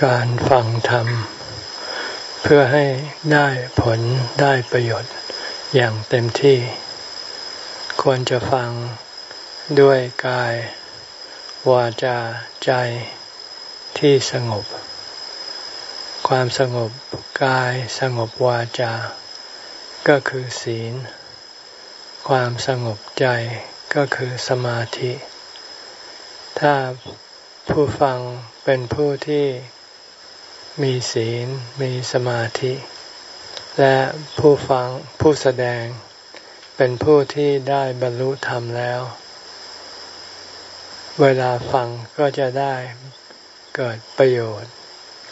การฟังธรรม เพื่อให้ได้ผลได้ประโยชน์อย่างเต็มที่ ควรจะฟังด้วยกาย วาจาใจที่สงบ ความสงบกายสงบวาจา ก็คือศีล ความสงบใจก็คือสมาธิ ถ้าผู้ฟังเป็นผู้ที่ มีศีล มีสมาธิ และผู้ฟังผู้แสดง เป็นผู้ที่ได้บรรลุธรรมแล้ว เวลาฟังก็จะได้เกิดประโยชน์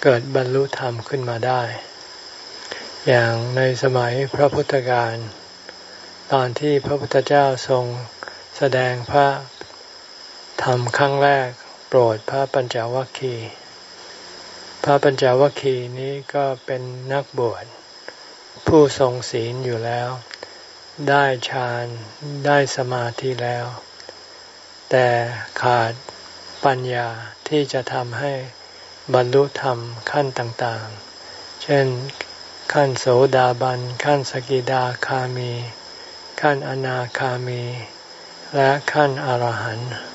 เกิดบรรลุธรรมขึ้นมาได้ อย่างในสมัยพระพุทธการตอนที่พระพุทธเจ้าทรงแสดงพระธรรมครั้งแรก โปรดพระปัญจวัคคีย์ พระปัญจวัคคีย์นี้ก็เป็นนักบวชผู้ทรงศีลอยู่แล้ว ได้ฌานได้สมาธิแล้ว แต่ขาดปัญญาที่จะทำให้บรรลุธรรมขั้นต่างๆ เช่นขั้นโสดาบัน ขั้นสกิดาคามี ขั้นอนาคามี และขั้นอรหันต์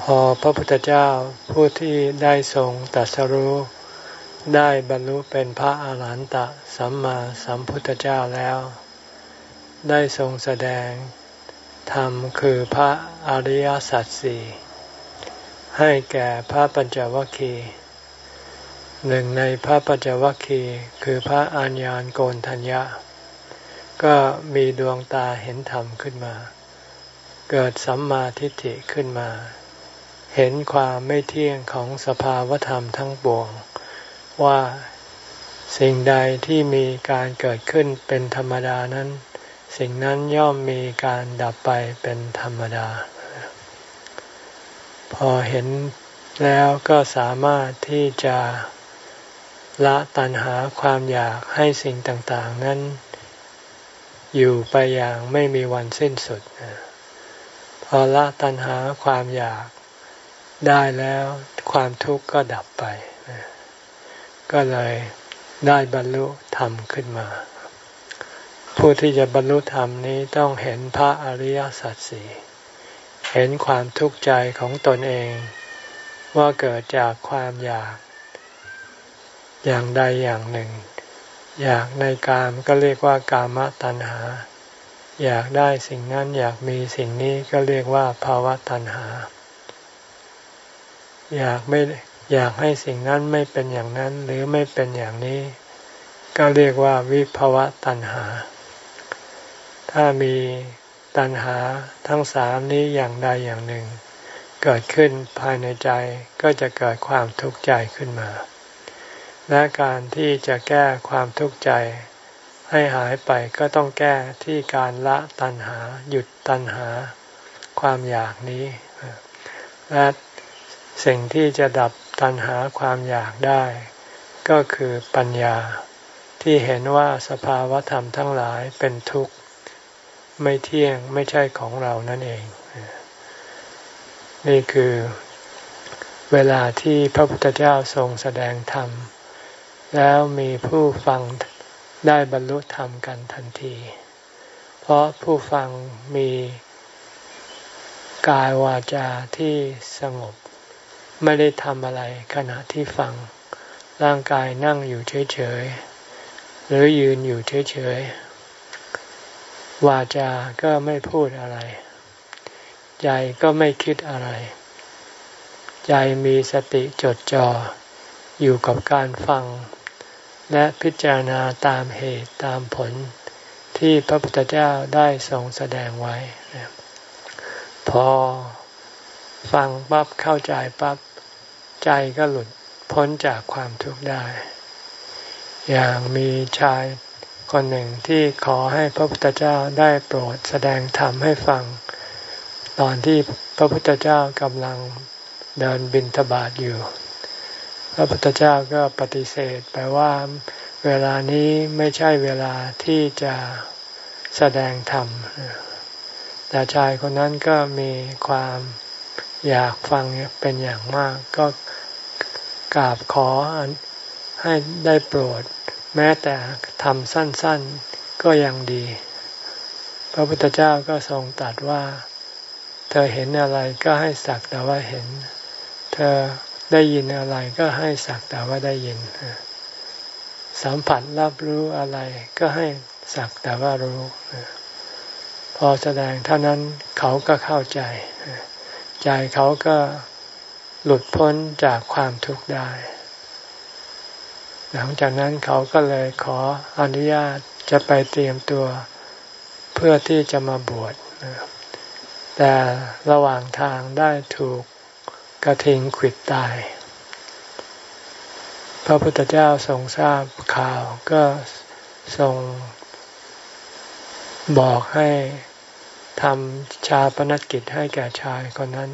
พอพระพุทธเจ้าผู้ที่ได้ทรงตัสรู้ได้บรรลุเป็นพระอาหารหันตสัมมาสัมพุทธเจ้าแล้ว ได้ทรงแสดงธรรมคือพระอริยสัจสี่ให้แก่พระปัญจวัคคีย์หนึ่งในพระปัญจวัคคีย์คือพระอัญญาณโกนทัญญะ ก็มีดวงตาเห็นธรรมขึ้นมา เกิดสัมมาทิฏฐิขึ้นมา เห็นความไม่เที่ยงของสภาวธรรมทั้งปวง ว่าสิ่งใดที่มีการเกิดขึ้นเป็นธรรมดานั้น สิ่งนั้นย่อมมีการดับไปเป็นธรรมดา พอเห็นแล้วก็สามารถที่จะละตัณหาความอยากให้สิ่งต่างๆ นั้น อยู่ไปอย่างไม่มีวันสิ้นสุด พอละตัณหาความอยาก ได้แล้วความทุกข์ก็ดับไป ก็เลยได้บรรลุธรรมขึ้นมา ผู้ที่จะบรรลุธรรมนี้ต้องเห็นพระอริยสัจสี่เห็นความทุกข์ใจของตนเอง ว่าเกิดจากความอยาก อย่างใดอย่างหนึ่ง อยากในกามก็เรียกว่ากามตัณหา อยากได้สิ่งนั้นอยากมีสิ่งนี้ก็เรียกว่าภาวะตัณหา อยากไม่อยากให้สิ่งนั้นไม่เป็นอย่างนั้นหรือไม่เป็นอย่างนี้ ก็เรียกว่าวิภวะตัณหา ถ้ามีตัณหาทั้งสามนี้อย่างใดอย่างหนึ่ง เกิดขึ้นภายในใจก็จะเกิดความทุกข์ใจขึ้นมา และการที่จะแก้ความทุกข์ใจให้หายไปก็ต้องแก้ที่การละตัณหา หยุดตัณหา ความอยากนี้และ สิ่งที่จะดับตัณหาความอยากได้ ก็คือปัญญาที่เห็นว่าสภาวธรรมทั้งหลายเป็นทุกข์ ไม่เที่ยงไม่ใช่ของเรานั่นเอง นี่คือเวลาที่พระพุทธเจ้าทรงแสดงธรรม แล้วมีผู้ฟังได้บรรลุธรรมกันทันที เพราะผู้ฟังมีกายวาจาที่สงบ ไม่ได้ทำอะไรขณะที่ฟัง ร่างกายนั่งอยู่เฉยๆ หรือยืนอยู่เฉยๆ วาจาก็ไม่พูดอะไร ใจก็ไม่คิดอะไร ใจมีสติจดจ่ออยู่กับการฟัง และพิจารณาตามเหตุตามผลที่พระพุทธเจ้าได้ทรงแสดงไว้ พอฟังปั๊บเข้าใจปั๊บ ใจก็หลุดพ้นจากความทุกข์ได้ อย่างมีชายคนหนึ่งที่ขอให้พระพุทธเจ้าได้โปรดแสดงธรรมให้ฟัง ตอนที่พระพุทธเจ้ากำลังเดินบินทบาทอยู่ พระพุทธเจ้าก็ปฏิเสธไปว่าเวลานี้ไม่ใช่เวลาที่จะแสดงธรรม แต่ชายคนนั้นก็มีความอยากฟังเป็นอย่างมาก ก็ กราบขอให้ได้โปรด แม้แต่ทำสั้นๆก็ยังดี พระพุทธเจ้าก็ทรงตรัสว่า เธอเห็นอะไรก็ให้สักแต่ว่าเห็น เธอได้ยินอะไรก็ให้สักแต่ว่าได้ยิน สัมผัสรับรู้อะไรก็ให้สักแต่ว่ารู้ พอแสดงเท่านั้นเขาก็เข้าใจ ใจเขาก็ หลุดพ้นจากความทุกข์ได้ หลังจากนั้นเขาก็เลยขออนุญาตจะไปเตรียมตัวเพื่อที่จะมาบวชแต่ระหว่างทางได้ถูกกระทิงขิดตาย พระพุทธเจ้าทรงทราบข่าวก็ทรงบอกให้ทำชาปนกิจให้แก่ชายคนนั้น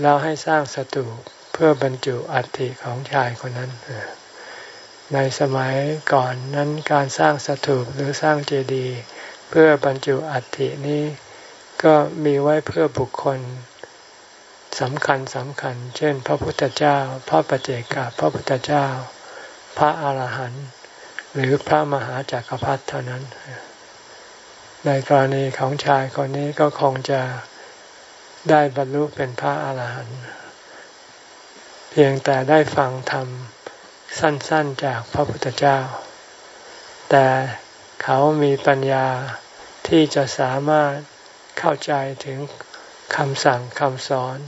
แล้วให้สร้างสถูปเพื่อบรรจุอัฐิของชายคนนั้น ในสมัยก่อนนั้นการสร้างสถูปหรือสร้างเจดีย์เพื่อบรรจุอัฐินี้ ก็มีไว้เพื่อบุคคลสำคัญสำคัญ เช่น พระพุทธเจ้า พระปเจกาพระพุทธเจ้า พระอาหารหันต์หรือพระมหาจากักรพรรดิเท่านั้น ในกรณีของชายคนนี้ก็คงจะ ได้บรรลุเป็นพระอาหารหันต์เพียงแต่ได้ฟังธรรมสั้นๆจากพระพุทธเจ้า แต่เขามีปัญญาที่จะสามารถเข้าใจถึงคำสั่งคำสอน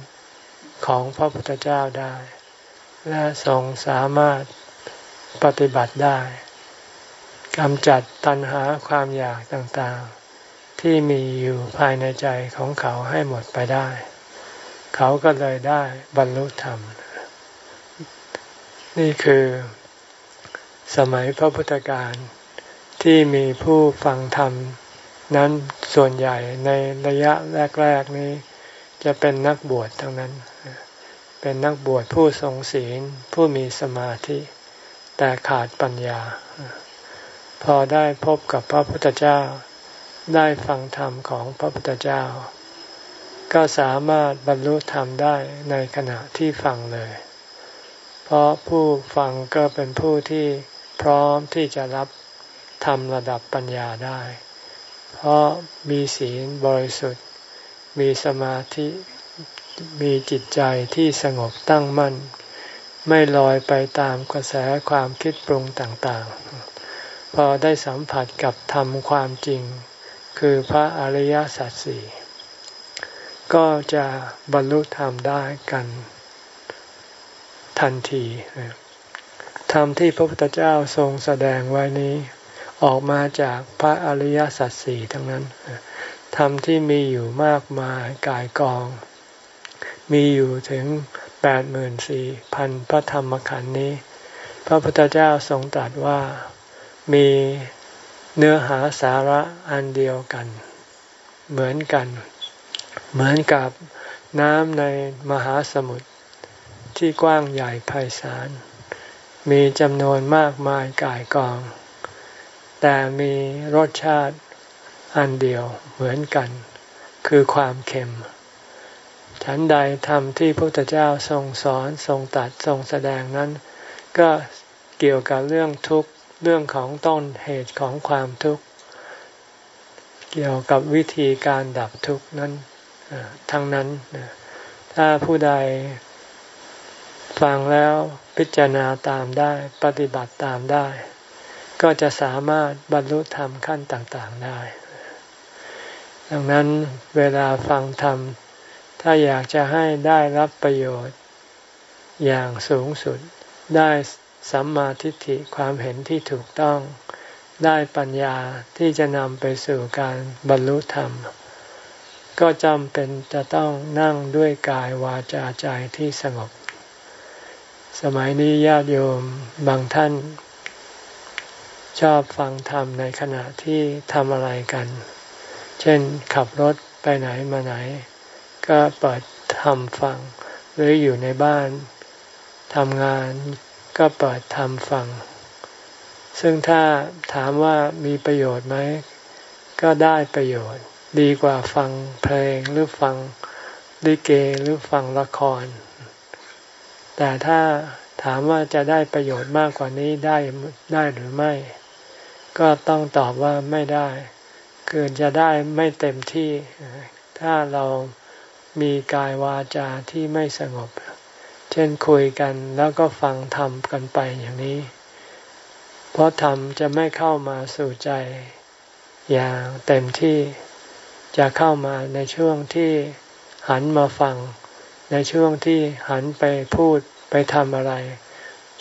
ของพระพุทธเจ้าได้ และทรงสามารถปฏิบัติได้กำจัดตัณหาความอยากต่างๆ ที่มีอยู่ภายในใจของเขาให้หมดไปได้ เขาก็เลยได้บรรลุธรรม นี่คือสมัยพระพุทธการที่มีผู้ฟังธรรม นั้นส่วนใหญ่ในระยะแรก ๆ นี้ จะเป็นนักบวชทั้งนั้น เป็นนักบวชผู้ทรงศีลผู้มีสมาธิ แต่ขาดปัญญา พอได้พบกับพระพุทธเจ้า ได้ฟังธรรมของพระพุทธเจ้า ก็สามารถบรรลุธรรมได้ในขณะที่ฟังเลย เพราะผู้ฟังก็เป็นผู้ที่พร้อมที่จะรับธรรมระดับปัญญาได้ เพราะมีศีลบริสุทธิ์ มีสมาธิมีจิตใจที่สงบตั้งมั่น ไม่ลอยไปตามกระแสความคิดปรุงต่างๆ พอได้สัมผัสกับธรรมความจริง คือพระอริยสัจสี่ก็จะบรรลุธรรมได้กันทันทีธรรมที่พระพุทธเจ้าทรงแสดงไว้นี้ ออกมาจากพระอริยสัจสี่ทั้งนั้นธรรมที่มีอยู่มากมายกายกอง มีอยู่ถึงแปดหมื่นสี่พันพระธรรมขันธ์นี้ พระพุทธเจ้าทรงตรัสว่ามี เนื้อหาสาระอันเดียวกัน เหมือนกัน เหมือนกับน้ำในมหาสมุทรที่กว้างใหญ่ไพศาล มีจำนวนมากมายกายกอง แต่มีรสชาติอันเดียวเหมือนกัน คือความเค็ม ฉันใดธรรมที่พระพุทธเจ้าทรงสอนทรงตัดทรงแสดงนั้น ก็เกี่ยวกับเรื่องทุกข์ เรื่องของต้นเหตุของความทุกข์ เกี่ยวกับวิธีการดับทุกข์นั้นทั้งนั้น ถ้าผู้ใดฟังแล้วพิจารณาตามได้ปฏิบัติตามได้ ก็จะสามารถบรรลุธรรมขั้นต่างๆได้ ดังนั้นเวลาฟังธรรม ถ้าอยากจะให้ได้รับประโยชน์ อย่างสูงสุดได้ สัมมาทิฏฐิความเห็นที่ถูกต้อง ได้ปัญญาที่จะนำไปสู่การบรรลุธรรม ก็จำเป็นจะต้องนั่งด้วยกายวาจาใจที่สงบ สมัยนี้ญาติโยมบางท่าน ชอบฟังธรรมในขณะที่ทำอะไรกัน เช่นขับรถไปไหนมาไหน ก็เปิดทำฟังหรืออยู่ในบ้านทำงาน ก็เปิดทำฟัง ซึ่งถ้าถามว่ามีประโยชน์ไหม ก็ได้ประโยชน์ ดีกว่าฟังเพลงหรือฟังลิเกหรือฟังละคร แต่ถ้าถามว่าจะได้ประโยชน์มากกว่านี้ได้ได้หรือไม่ ก็ต้องตอบว่าไม่ได้ คือจะได้ไม่เต็มที่ ถ้าเรามีกายวาจาที่ไม่สงบ เช่นคุยกันแล้วก็ฟังธรรมกันไปอย่างนี้ เพราะธรรมจะไม่เข้ามาสู่ใจอย่างเต็มที่จะเข้ามาในช่วงที่หันมาฟัง ในช่วงที่หันไปพูดไปทำอะไร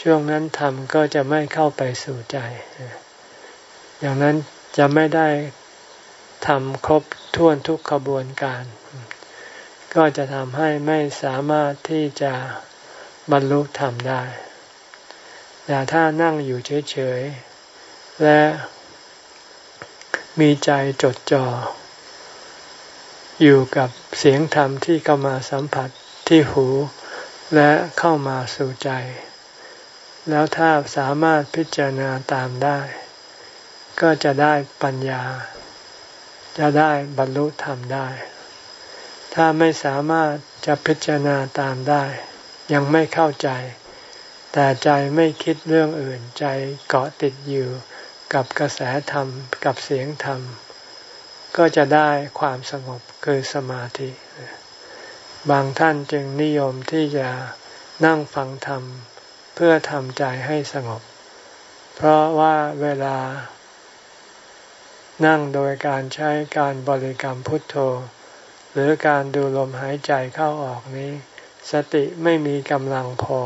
ช่วงนั้นธรรมก็จะไม่เข้าไปสู่ใจ อย่างนั้นจะไม่ได้ทำครบถ้วนทุกขบวนการ ก็จะทำให้ไม่สามารถที่จะ บรรลุธรรมได้ แต่ถ้านั่งอยู่เฉยๆ และมีใจจดจ่ออยู่กับเสียงธรรมที่เข้ามาสัมผัสที่หู และเข้ามาสู่ใจ แล้วถ้าสามารถพิจารณาตามได้ ก็จะได้ปัญญา จะได้บรรลุธรรมได้ ถ้าไม่สามารถจะพิจารณาตามได้ ยังไม่เข้าใจ แต่ใจไม่คิดเรื่องอื่น ใจเกาะติดอยู่กับกระแสธรรมกับเสียงธรรม ก็จะได้ความสงบคือสมาธิ บางท่านจึงนิยมที่จะนั่งฟังธรรม เพื่อทำใจให้สงบ เพราะว่าเวลา นั่งโดยการใช้การบริกรรมพุทโธ หรือการดูลมหายใจเข้าออกนี้ สติไม่มีกำลังพอ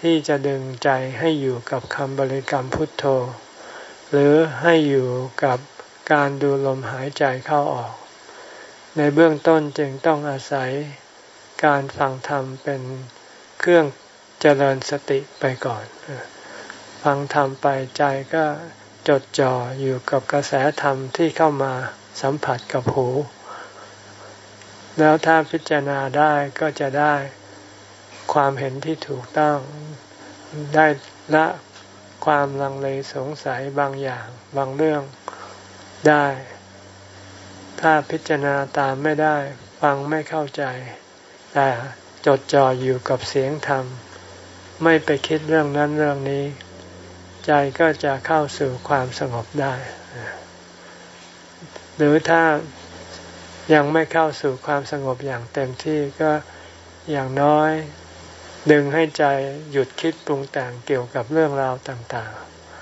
ที่จะดึงใจให้อยู่กับคำบริกรรมพุทโธ หรือให้อยู่กับการดูลมหายใจเข้าออก ในเบื้องต้นจึงต้องอาศัยการฟังธรรมเป็นเครื่องเจริญสติไปก่อน ฟังธรรมไปใจก็จดจ่ออยู่กับกระแสธรรมที่เข้ามาสัมผัสกับหู แล้วถ้าพิจารณาได้ก็จะได้ความเห็นที่ถูกต้อง ได้ละความลังเลสงสัยบางอย่างบางเรื่องได้ ถ้าพิจารณาตามไม่ได้ ฟังไม่เข้าใจ แต่จดจ่ออยู่กับเสียงธรรม ไม่ไปคิดเรื่องนั้นเรื่องนี้ ใจก็จะเข้าสู่ความสงบได้ หรือถ้า ยังไม่เข้าสู่ความสงบอย่างเต็มที่ก็อย่างน้อย ดึงให้ใจหยุดคิดปรุงแต่งเกี่ยวกับเรื่องราวต่าง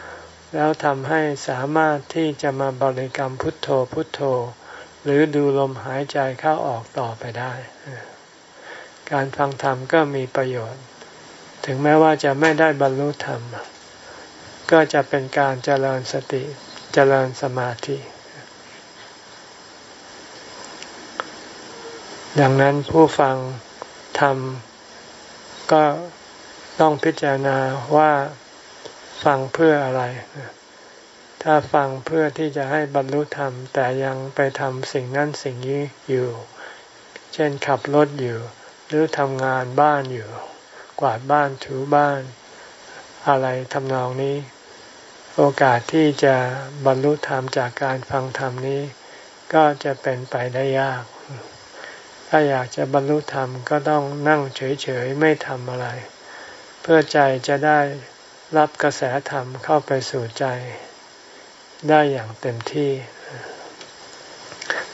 ๆ แล้วทำให้สามารถที่จะมาบริกรรมพุทโธพุทโธ หรือดูลมหายใจเข้าออกต่อไปได้ การฟังธรรมก็มีประโยชน์ ถึงแม้ว่าจะไม่ได้บรรลุธรรม ก็จะเป็นการเจริญสติเจริญสมาธิ ดังนั้นผู้ฟังธรรมก็ต้องพิจารณาว่าฟังเพื่ออะไร ถ้าฟังเพื่อที่จะให้บรรลุธรรม แต่ยังไปทำสิ่งนั้นสิ่งนี้อยู่ เช่นขับรถอยู่ หรือทำงานบ้านอยู่ กวาดบ้านถูบ้าน อะไรทำนองนี้ โอกาสที่จะบรรลุธรรมจากการฟังธรรมนี้ ก็จะเป็นไปได้ยาก ถ้าอยากจะบรรลุธรรมก็ต้องนั่งเฉยๆไม่ทำอะไร เพื่อใจจะได้รับกระแสธรรมเข้าไปสู่ใจ ได้อย่างเต็มที่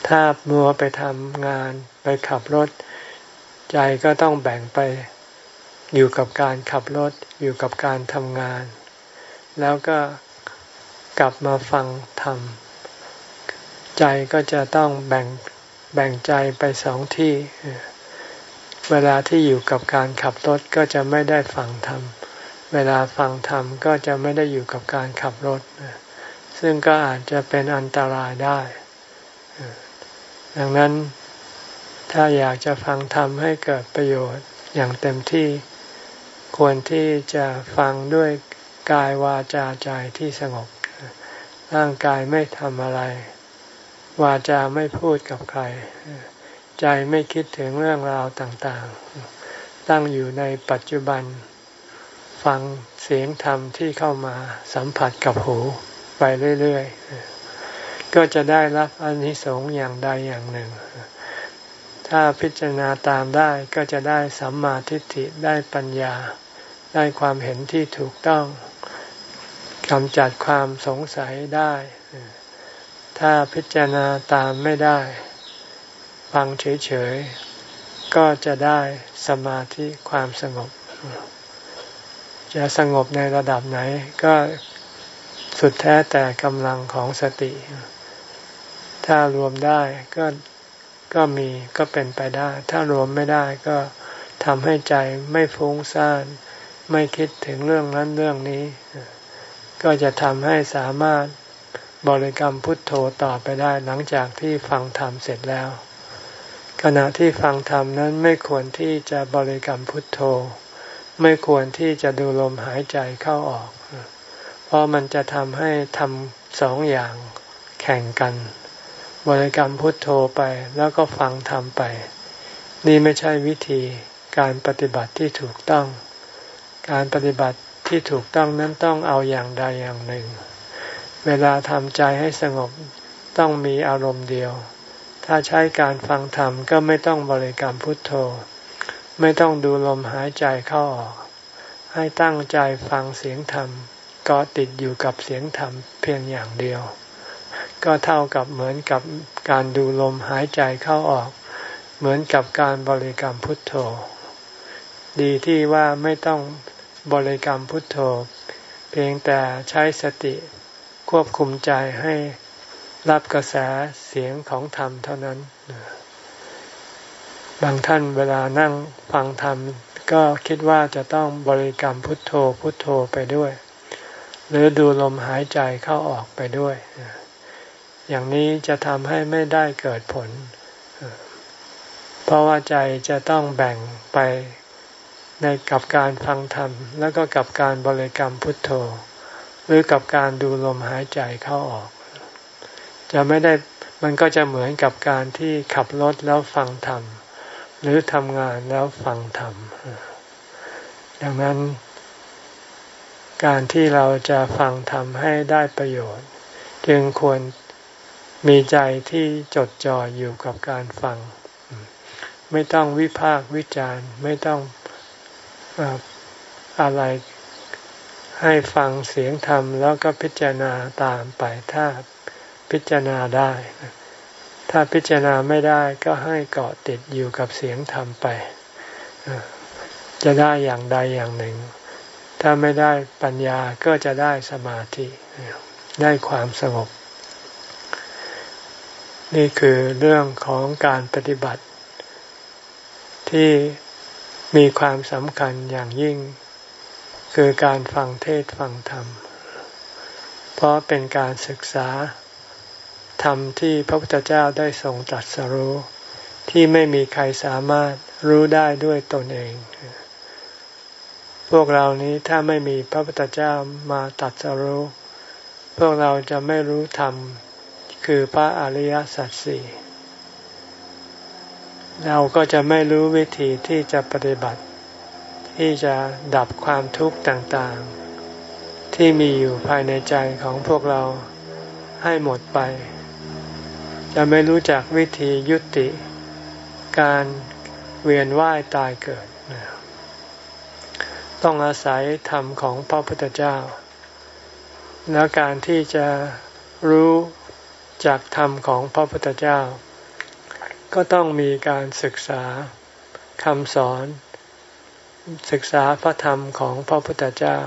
ถ้ามัวไปทำงานไปขับรถ ใจก็ต้องแบ่งไปอยู่กับการขับรถอยู่กับการทำงาน แล้วก็กลับมาฟังธรรม ใจก็จะต้องแบ่ง แบ่งใจไปสองที่ เวลาที่อยู่กับการขับรถก็จะไม่ได้ฟังธรรม เวลาฟังธรรมก็จะไม่ได้อยู่กับการขับรถ ซึ่งก็อาจจะเป็นอันตรายได้ ดังนั้นถ้าอยากจะฟังธรรมให้เกิดประโยชน์อย่างเต็มที่ ควรที่จะฟังด้วยกายวาจาใจที่สงบ ร่างกายไม่ทำอะไร วาจาไม่พูดกับใคร ใจไม่คิดถึงเรื่องราวต่างๆ ตั้งอยู่ในปัจจุบัน ฟังเสียงธรรมที่เข้ามาสัมผัสกับหูไปเรื่อยๆ ก็จะได้รับอนิสงส์อย่างใดอย่างหนึ่ง ถ้าพิจารณาตามได้ก็จะได้สัมมาทิฏฐิได้ปัญญา ได้ความเห็นที่ถูกต้องกำจัดความสงสัยได้ ถ้าพิจารณาตามไม่ได้ ฟังเฉยๆ ก็จะได้สมาธิความสงบ จะสงบในระดับไหนก็สุดแท้แต่กำลังของสติ ถ้ารวมได้ก็ก็มีก็เป็นไปได้ ถ้ารวมไม่ได้ก็ทำให้ใจไม่ฟุ้งซ่านไม่คิดถึงเรื่องนั้นเรื่องนี้ ก็จะทำให้สามารถ บริกรรมพุทโธต่อไปได้หลังจากที่ฟังธรรมเสร็จแล้ว ขณะที่ฟังธรรมนั้นไม่ควรที่จะบริกรรมพุทโธ ไม่ควรที่จะดูลมหายใจเข้าออก เพราะมันจะทำให้ทำสองอย่างแข่งกัน บริกรรมพุทโธไปแล้วก็ฟังธรรมไป นี่ไม่ใช่วิธีการปฏิบัติที่ถูกต้อง การปฏิบัติที่ถูกต้องนั้นต้องเอาอย่างใดอย่างหนึ่ง เวลาทำใจให้สงบต้องมีอารมณ์เดียว ถ้าใช้การฟังธรรมก็ไม่ต้องบริกรรมพุทโธ ไม่ต้องดูลมหายใจเข้าออก ให้ตั้งใจฟังเสียงธรรมก็ติดอยู่กับเสียงธรรมเพียงอย่างเดียว ก็เท่ากับเหมือนกับการดูลมหายใจเข้าออก เหมือนกับการบริกรรมพุทโธ ดีที่ว่าไม่ต้องบริกรรมพุทโธ เพียงแต่ใช้สติ ควบคุมใจให้รับกระแสเสียงของธรรมเท่านั้น บางท่านเวลานั่งฟังธรรม ก็คิดว่าจะต้องบริกรรมพุทโธพุทโธไปด้วย หรือดูลมหายใจเข้าออกไปด้วย อย่างนี้จะทำให้ไม่ได้เกิดผล เพราะว่าใจจะต้องแบ่งไปในกับการฟังธรรม แล้วก็กับการบริกรรมพุทโธ หรือกับการดูลมหายใจเข้าออก จะไม่ได้มันก็จะเหมือนกับการที่ขับรถแล้วฟังธรรม หรือทำงานแล้วฟังธรรม ดังนั้น การที่เราจะฟังธรรมให้ได้ประโยชน์ จึงควรมีใจที่จดจ่ออยู่กับการฟัง ไม่ต้องวิพากวิจารณ์ ไม่ต้องอะไร ให้ฟังเสียงธรรมแล้วก็พิจารณาตามไปถ้าพิจารณาได้ ถ้าพิจารณาไม่ได้ก็ให้เกาะติดอยู่กับเสียงธรรมไป จะได้อย่างใดอย่างหนึ่ง ถ้าไม่ได้ปัญญาก็จะได้สมาธิ ได้ความสงบ นี่คือเรื่องของการปฏิบัติที่มีความสำคัญอย่างยิ่ง คือการฟังเทศฟังธรรม เพราะเป็นการศึกษา ธรรมที่พระพุทธเจ้าได้ทรงตรัสรู้ที่ไม่มีใครสามารถรู้ได้ด้วยตนเอง พวกเรานี้ถ้าไม่มีพระพุทธเจ้ามาตรัสรู้ พวกเราจะไม่รู้ธรรม คือพระอริยสัจสี่เราก็จะไม่รู้วิธีที่จะปฏิบัติ ที่จะดับความทุกข์ต่างๆ ที่มีอยู่ภายในใจของพวกเราให้หมดไป จะไม่รู้จักวิธียุติ การเวียนว่ายตายเกิด ต้องอาศัยธรรมของพระพุทธเจ้า แล้วการที่จะรู้จากธรรมของพระพุทธเจ้า ก็ต้องมีการศึกษาคำสอน ศึกษาพระธรรมของพระพุทธเจ้า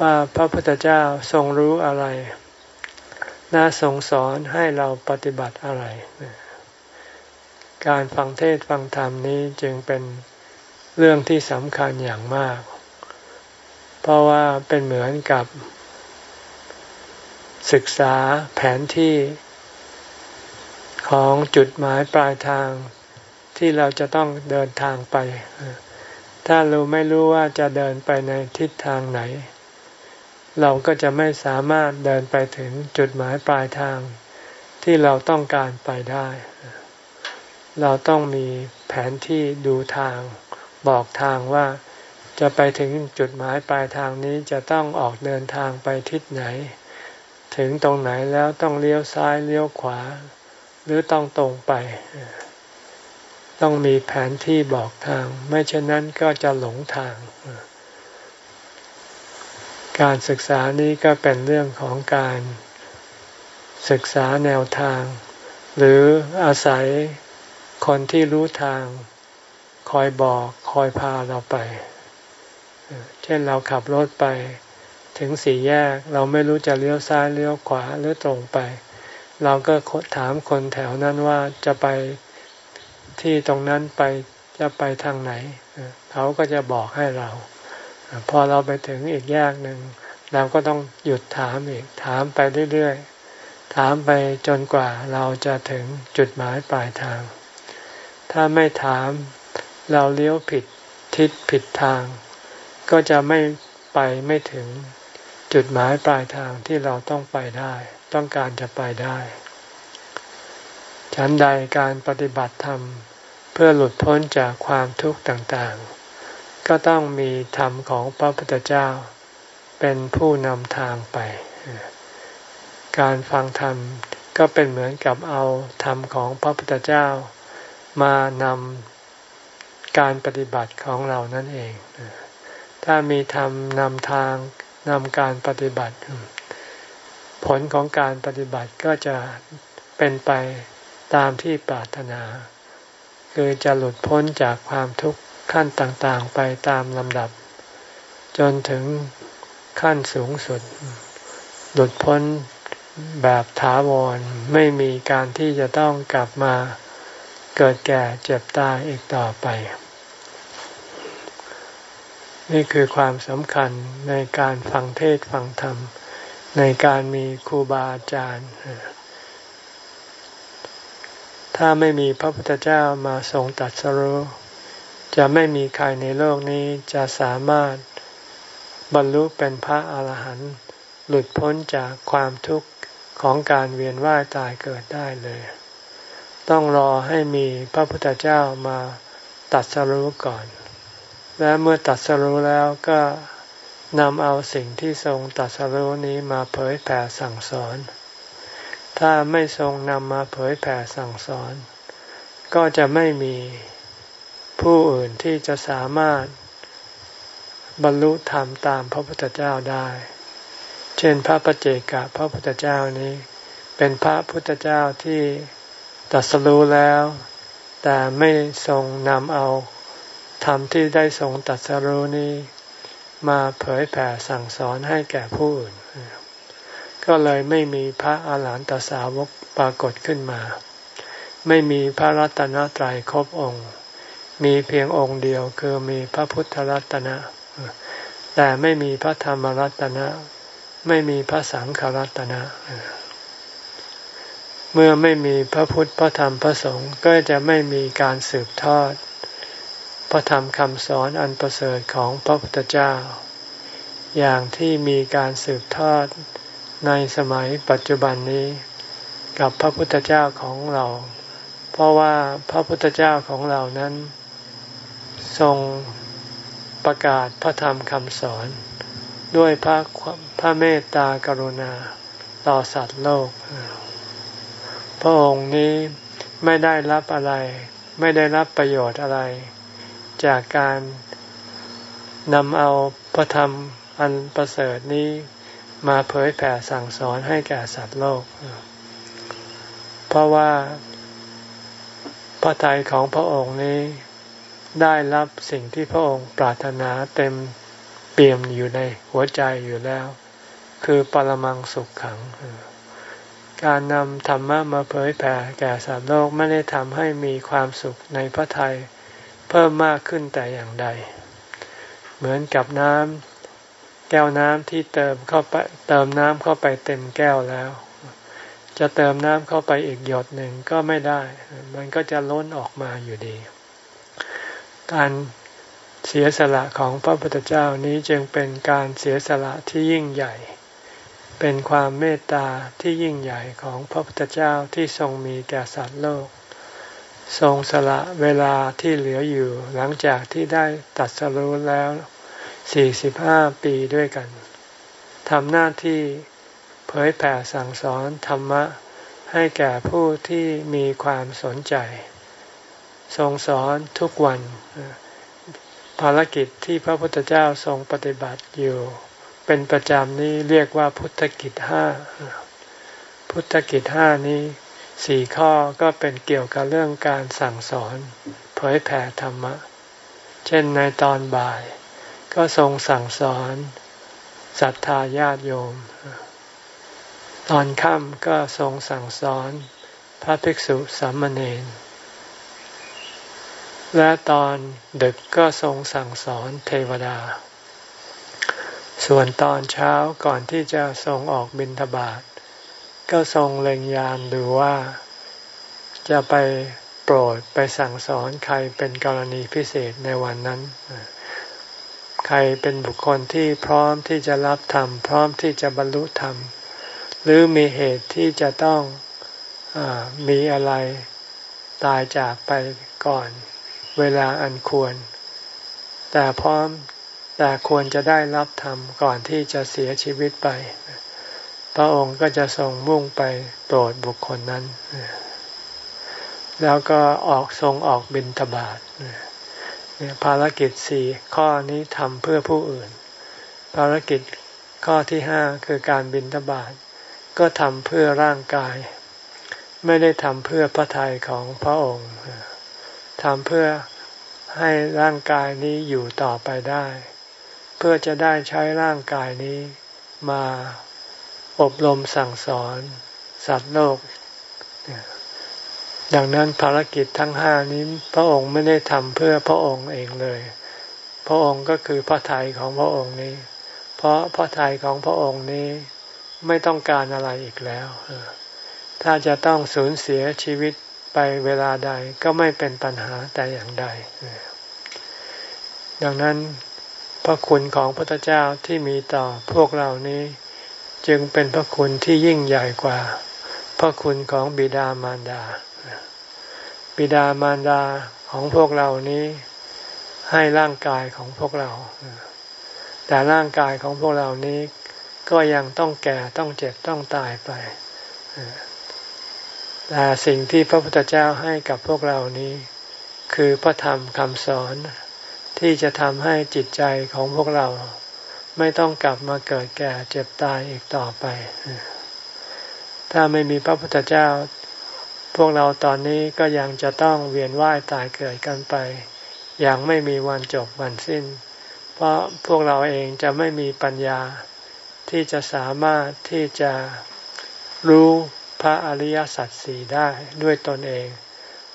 ว่าพระพุทธเจ้าทรงรู้อะไรน่าทรงสอนให้เราปฏิบัติอะไร การฟังเทศฟังธรรมนี้จึงเป็นเรื่องที่สำคัญอย่างมาก เพราะว่าเป็นเหมือนกับ ศึกษาแผนที่ของจุดหมายปลายทางที่เราจะต้องเดินทางไป ถ้าเราไม่รู้ว่าจะเดินไปในทิศทางไหน เราก็จะไม่สามารถเดินไปถึงจุดหมายปลายทางที่เราต้องการไปได้ เราต้องมีแผนที่ดูทาง บอกทางว่าจะไปถึงจุดหมายปลายทางนี้จะต้องออกเดินทางไปทิศไหน ถึงตรงไหนแล้วต้องเลี้ยวซ้ายเลี้ยวขวา หรือต้องตรงไป ต้องมีแผนที่บอกทาง ไม่เช่นนั้นก็จะหลงทาง การศึกษานี้ก็เป็นเรื่องของการศึกษาแนวทาง หรืออาศัยคนที่รู้ทาง คอยบอกคอยพาเราไป เช่นเราขับรถไป ถึงสี่แยกเราไม่รู้จะเลี้ยวซ้ายเลี้ยวขวาหรือตรงไป เราก็ถามคนแถวนั้นว่าจะไป ที่ตรงนั้นไปจะไปทางไหน เขาก็จะบอกให้เรา พอเราไปถึงอีกแยกหนึ่ง เราก็ต้องหยุดถามอีก ถามไปเรื่อยๆ ถามไปจนกว่าเราจะถึงจุดหมายปลายทาง ถ้าไม่ถามเราเลี้ยวผิดทิศผิดทาง ก็จะไม่ไปไม่ถึงจุดหมายปลายทางที่เราต้องไปได้ ต้องการจะไปได้ ฉันใดการปฏิบัติธรรม เพื่อหลุดพ้นจากความทุกข์ต่างๆ ก็ต้องมีธรรมของพระพุทธเจ้า เป็นผู้นำทางไป การฟังธรรมก็เป็นเหมือนกับเอาธรรมของพระพุทธเจ้ามานำการปฏิบัติของเรานั่นเอง ถ้ามีธรรมนำทางนำการปฏิบัติ ผลของการปฏิบัติก็จะเป็นไปตามที่ปรารถนา คือจะหลุดพ้นจากความทุกข์ขั้นต่างๆไปตามลำดับ จนถึงขั้นสูงสุด หลุดพ้นแบบถาวรไม่มีการที่จะต้องกลับมาเกิดแก่เจ็บตายอีกต่อไป นี่คือความสำคัญในการฟังเทศฟังธรรม ในการมีครูบาอาจารย์ ถ้าไม่มีพระพุทธเจ้ามาทรงตัดสรู้จะไม่มีใครในโลกนี้จะสามารถบรรลุเป็นพระอาหารหันต์หลุดพ้นจากความทุกข์ของการเวียนว่ายตายเกิดได้เลย ต้องรอให้มีพระพุทธเจ้ามาตัดสรู้ก่อน และเมื่อตัดสรู้แล้วก็นำเอาสิ่งที่ทรงตัดสรู้นี้มาเผยแผ่สั่งสอน ถ้าไม่ทรงนำมาเผยแผ่สั่งสอน ก็จะไม่มีผู้อื่นที่จะสามารถบรรลุธรรมตามพระพุทธเจ้าได้ เช่นพระปเจกะพระพุทธเจ้านี้ เป็นพระพุทธเจ้าที่ตัดสรู้แล้ว แต่ไม่ทรงนำเอาธรรมที่ได้ทรงตัดสรู้นี้ มาเผยแผ่สั่งสอนให้แก่ผู้อื่น ก็เลยไม่มีพระอาหารหันตสาวกปรากฏขึ้นมา ไม่มีพระรัตนตรัยครบองค์ มีเพียงองค์เดียวคือมีพระพุทธรัตนะ แต่ไม่มีพระธรรมรัตนะ ไม่มีพระสังฆรัตนะ เมื่อไม่มีพระพุทธพระธรรมพระสงฆ์ก็จะไม่มีการสืบทอด พระธรรมคำสอนอันประเสริฐของพระพุทธเจ้า อย่างที่มีการสืบทอด ในสมัยปัจจุบันนี้กับพระพุทธเจ้าของเรา เพราะว่าพระพุทธเจ้าของเรานั้น ทรงประกาศพระธรรมคำสอน ด้วยพระพระเมตตากรุณาต่อสัตว์โลก พระองค์นี้ไม่ได้รับอะไร ไม่ได้รับประโยชน์อะไร จากการนำเอาพระธรรมอันประเสริฐนี้ มาเผยแผ่สั่งสอนให้แก่สัตว์โลก เพราะว่าพระทัยของพระองค์นี้ได้รับสิ่งที่พระองค์ปรารถนาเต็มเปี่ยมอยู่ในหัวใจอยู่แล้ว คือปรมังสุขขัง การนำธรรมะมาเผยแผ่แก่สัตว์โลกไม่ได้ทำให้มีความสุขในพระทัยเพิ่มมากขึ้นแต่อย่างใด เหมือนกับน้ำ แก้วน้ำที่เติมเข้าไปเติมน้ำเข้าไปเต็มแก้วแล้ว จะเติมน้ำเข้าไปอีกหยดหนึ่งก็ไม่ได้ มันก็จะล้นออกมาอยู่ดี การเสียสละของพระพุทธเจ้านี้จึงเป็นการเสียสละที่ยิ่งใหญ่ เป็นความเมตตาที่ยิ่งใหญ่ของพระพุทธเจ้าที่ทรงมีแก่สัตว์โลก ทรงสละเวลาที่เหลืออยู่หลังจากที่ได้ตัดสรู้แล้ว 45ปีด้วยกันทำหน้าที่เผยแผ่สั่งสอนธรรมะให้แก่ผู้ที่มีความสนใจ ทรงสอนทุกวัน ภารกิจที่พระพุทธเจ้าทรงปฏิบัติอยู่ เป็นประจำนี้เรียกว่าพุทธกิจห้าพุทธกิจห้านี้สี่ข้อก็เป็นเกี่ยวกับเรื่องการสั่งสอน เผยแผ่ธรรมะ เช่นในตอนบ่าย ก็ทรงสั่งสอนศรัทธาญาติโยม ตอนค่ำก็ทรงสั่งสอนพระภิกษุสามเณรและตอนดึกก็ทรงสั่งสอนเทวดา ส่วนตอนเช้าก่อนที่จะทรงออกบิณฑบาต ก็ทรงเล็งยานดูว่า จะไปโปรดไปสั่งสอนใครเป็นกรณีพิเศษในวันนั้น ใครเป็นบุคคลที่พร้อมที่จะรับธรรม พร้อมที่จะบรรลุธรรม หรือมีเหตุที่จะต้องอมีอะไรตายจากไปก่อน เวลาอันควร แต่พร้อมแต่ควรจะได้รับธรรมก่อนที่จะเสียชีวิตไป พระองค์ก็จะทรงมุ่งไปโปรดบุคคลนั้น แล้วก็ออกทรงออกบินทบาท ภารกิจสี่ข้อนี้ทำเพื่อผู้อื่น ภารกิจข้อที่ห้าคือการบินทบาทก็ทำเพื่อร่างกาย ไม่ได้ทำเพื่อพระทัยของพระองค์ทำเพื่อให้ร่างกายนี้อยู่ต่อไปได้ เพื่อจะได้ใช้ร่างกายนี้มาอบรมสั่งสอน สัตว์โลก ดังนั้นภารกิจทั้งห้านี้พระองค์ไม่ได้ทำเพื่อพระองค์เองเลย พระองค์ก็คือพระทัยของพระองค์นี้ เพราะพระทัยของพระองค์นี้ไม่ต้องการอะไรอีกแล้ว ถ้าจะต้องสูญเสียชีวิตไปเวลาใดก็ไม่เป็นปัญหาแต่อย่างใด ดังนั้นพระคุณของพระเจ้าที่มีต่อพวกเรานี้ จึงเป็นพระคุณที่ยิ่งใหญ่กว่า พระคุณของบิดามารดา บิดามารดาของพวกเรานี้ให้ร่างกายของพวกเรา แต่ร่างกายของพวกเรานี้ก็ยังต้องแก่ต้องเจ็บต้องตายไปแต่สิ่งที่พระพุทธเจ้าให้กับพวกเรานี้ คือพระธรรมคำสอน ที่จะทำให้จิตใจของพวกเรา ไม่ต้องกลับมาเกิดแก่เจ็บตายอีกต่อไป ถ้าไม่มีพระพุทธเจ้า พวกเราตอนนี้ก็ยังจะต้องเวียนว่ายตายเกิดกันไป อย่างไม่มีวันจบวันสิ้น เพราะพวกเราเองจะไม่มีปัญญาที่จะสามารถที่จะรู้พระอริยสัจสี่ได้ด้วยตนเอง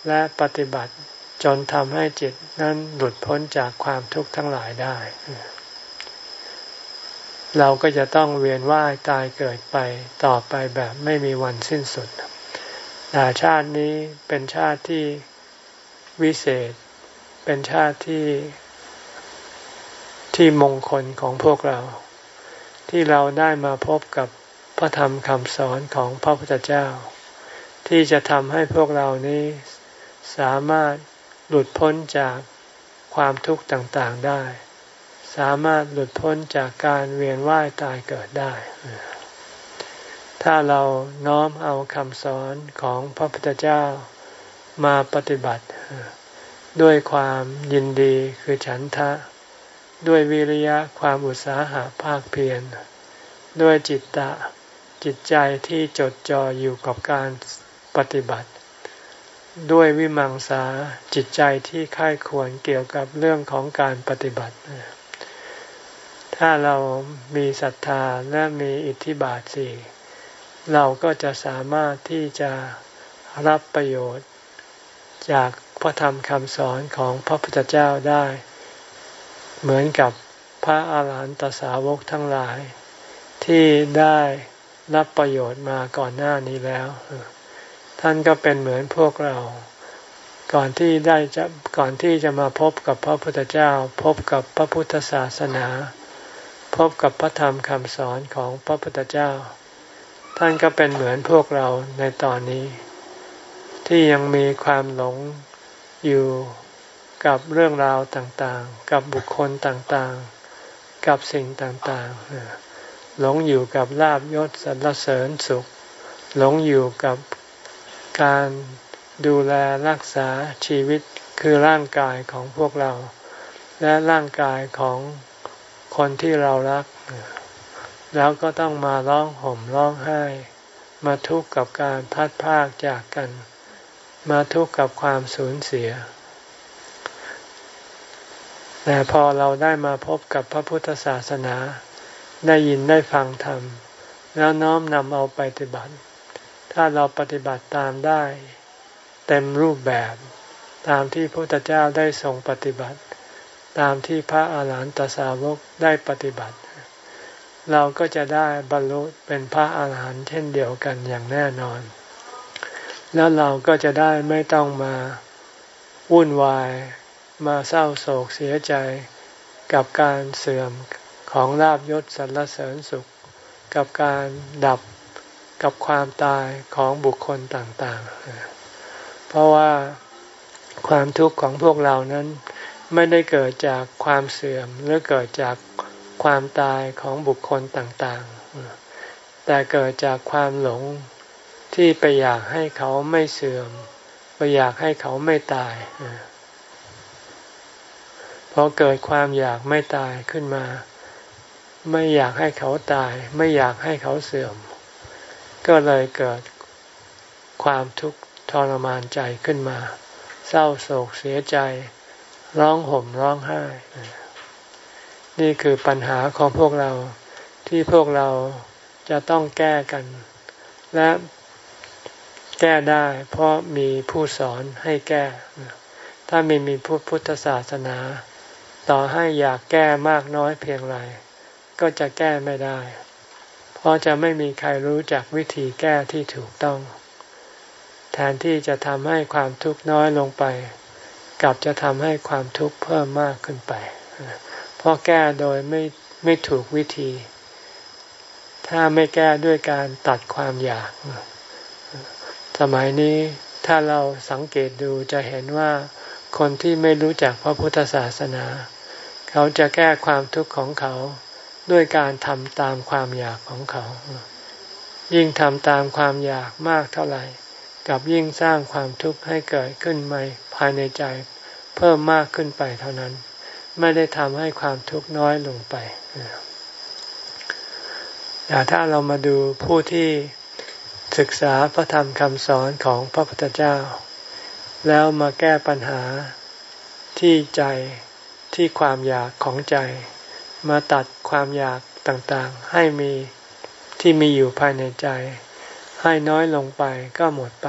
และปฏิบัติจนทำให้จิตนั้นหลุดพ้นจากความทุกข์ทั้งหลายได้ เราก็จะต้องเวียนว่ายตายเกิดไปต่อไปแบบไม่มีวันสิ้นสุด แต่ชาตินี้เป็นชาติที่วิเศษ เป็นชาติที่ที่มงคลของพวกเรา ที่เราได้มาพบกับพระธรรมคำสอนของพระพุทธเจ้า ที่จะทำให้พวกเรานี้สามารถหลุดพ้นจากความทุกข์ต่างๆได้ สามารถหลุดพ้นจากการเวียนว่ายตายเกิดได้ ถ้าเราน้อมเอาคำสอนของพระพุทธเจ้ามาปฏิบัติ ด้วยความยินดีคือฉันทะ ด้วยวิริยะความอุตสาหะภาคเพียร ด้วยจิตตะจิตใจที่จดจ่ออยู่กับการปฏิบัติ ด้วยวิมังสาจิตใจที่ค่ายควรเกี่ยวกับเรื่องของการปฏิบัติ ถ้าเรามีศรัทธาและมีอิทธิบาทสี่ เราก็จะสามารถที่จะรับประโยชน์ จากพระธรรมคำสอนของพระพุทธเจ้าได้ เหมือนกับพระอาหารหันตสาวกทั้งหลาย ที่ได้รับประโยชน์มาก่อนหน้านี้แล้ว ท่านก็เป็นเหมือนพวกเรา ก่อนที่ได้จะก่อนที่จะมาพบกับพระพุทธเจ้า พบกับพระพุทธศาสนา พบกับพระธรรมคำสอนของพระพุทธเจ้า ท่านก็เป็นเหมือนพวกเราในตอนนี้ ที่ยังมีความหลงอยู่กับเรื่องราวต่างๆ กับบุคคลต่างๆ กับสิ่งต่างๆ หลงอยู่กับลาบยศสรรเสริญสุข หลงอยู่กับการดูแลรักษาชีวิตคือร่างกายของพวกเรา และร่างกายของคนที่เรารัก แล้วก็ต้องมาร้องห่มร้องไห้ มาทุกข์กับการพัดพากจากกัน มาทุกข์กับความสูญเสีย แต่พอเราได้มาพบกับพระพุทธศาสนา ได้ยินได้ฟังธรรม แล้วน้อมนำเอาไปปฏิบัติ ถ้าเราปฏิบัติตามได้ เต็มรูปแบบ ตามที่พระพุทธเจ้าได้ทรงปฏิบัติ ตามที่พระอาหารหันตสาวกได้ปฏิบัติ เราก็จะได้บรรลุเป็นพระอาหารหันต์เช่นเดียวกันอย่างแน่นอน แล้วเราก็จะได้ไม่ต้องมาวุ่นวายมาเศร้าโศกเสียใจกับการเสื่อมของลาบยศสรรเสริญสุข กับการดับกับความตายของบุคคลต่างๆ เพราะว่าความทุกข์ของพวกเรานั้นไม่ได้เกิดจากความเสื่อมหรือเกิดจาก ความตายของบุคคลต่างๆ แต่เกิดจากความหลงที่ไปอยากให้เขาไม่เสื่อม ไปอยากให้เขาไม่ตายพอเกิดความอยากไม่ตายขึ้นมา ไม่อยากให้เขาตาย ไม่อยากให้เขาเสื่อม ก็เลยเกิดความทุกข์ทรมานใจขึ้นมา เศร้าโศกเสียใจ ร้องห่มร้องไห้ นี่คือปัญหาของพวกเราที่พวกเราจะต้องแก้กัน และแก้ได้ เพราะมีผู้สอนให้แก้ ถ้าไม่มีพุทธศาสนา ต่อให้อยากแก้มากน้อยเพียงไร ก็จะแก้ไม่ได้ เพราะจะไม่มีใครรู้จักวิธีแก้ที่ถูกต้อง แทนที่จะทำให้ความทุกข์น้อยลงไป กลับจะทำให้ความทุกข์เพิ่มมากขึ้นไป เพราะแก้โดยไม่ไม่ถูกวิธี ถ้าไม่แก้ด้วยการตัดความอยาก สมัยนี้ถ้าเราสังเกตดูจะเห็นว่าคนที่ไม่รู้จักพระพุทธศาสนา เขาจะแก้ความทุกข์ของเขาด้วยการทำตามความอยากของเขา ยิ่งทำตามความอยากมากเท่าไหร่ กับยิ่งสร้างความทุกข์ให้เกิดขึ้นมาภายในใจเพิ่มมากขึ้นไปเท่านั้น ไม่ได้ทำให้ความทุกข์น้อยลงไปแต่ถ้าเรามาดูผู้ที่ศึกษาพระธรรมคำสอนของพระพุทธเจ้า แล้วมาแก้ปัญหาที่ใจที่ความอยากของใจ มาตัดความอยากต่างๆ ให้มีที่มีอยู่ภายในใจ ให้น้อยลงไปก็หมดไป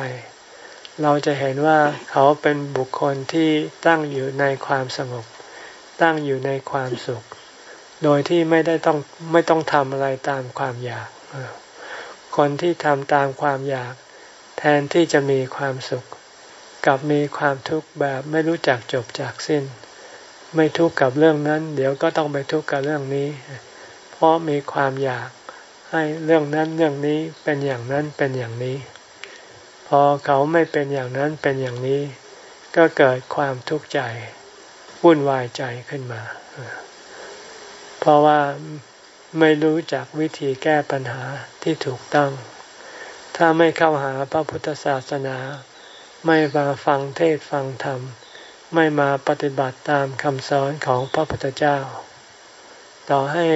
เราจะเห็นว่าเขาเป็นบุคคลที่ตั้งอยู่ในความสงบ ตั้งอยู่ในความสุข โดยที่ไม่ได้ต้องไม่ต้องทำอะไรตามความอยาก คนที่ทำตามความอยาก แทนที่จะมีความสุขกับมีความทุกข์แบบไม่รู้จักจบจากสิ้น ไม่ทุกข์กับเรื่องนั้น เดี๋ยวก็ต้องไปทุกข์กับเรื่องนี้ เพราะมีความอยากให้เรื่องนั้นเรื่องนี้เป็นอย่างนั้นเป็นอย่างนี้ พอเขาไม่เป็นอย่างนั้นเป็นอย่างนี้ ก็เกิดความทุกข์ใจ วุ่นวายใจขึ้นมา เพราะว่าไม่รู้จักวิธีแก้ปัญหาที่ถูกต้อง ถ้าไม่เข้าหาพระพุทธศาสนา ไม่มาฟังเทศฟังธรรม ไม่มาปฏิบัติตามคำสอนของพระพุทธเจ้า ต่อให้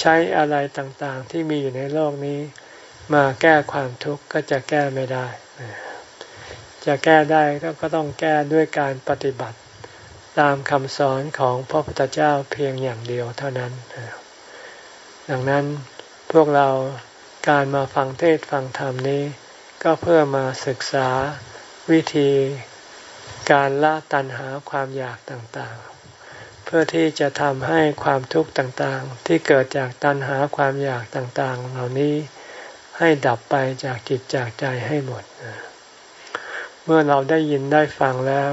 ใช้อะไรต่างๆ ที่มีอยู่ในโลกนี้ มาแก้ความทุกข์ก็จะแก้ไม่ได้ จะแก้ได้ก็ต้องแก้ด้วยการปฏิบัติ ตามคำสอนของพระพุทธเจ้าเพียงอย่างเดียวเท่านั้น ดังนั้นพวกเราการมาฟังเทศฟังธรรมนี้ ก็เพื่อมาศึกษาวิธีการละตัณหาความอยากต่างๆ เพื่อที่จะทำให้ความทุกข์ต่างๆ ที่เกิดจากตัณหาความอยากต่างๆ เหล่านี้ให้ดับไปจากจิตจากใจให้หมด เมื่อเราได้ยินได้ฟังแล้ว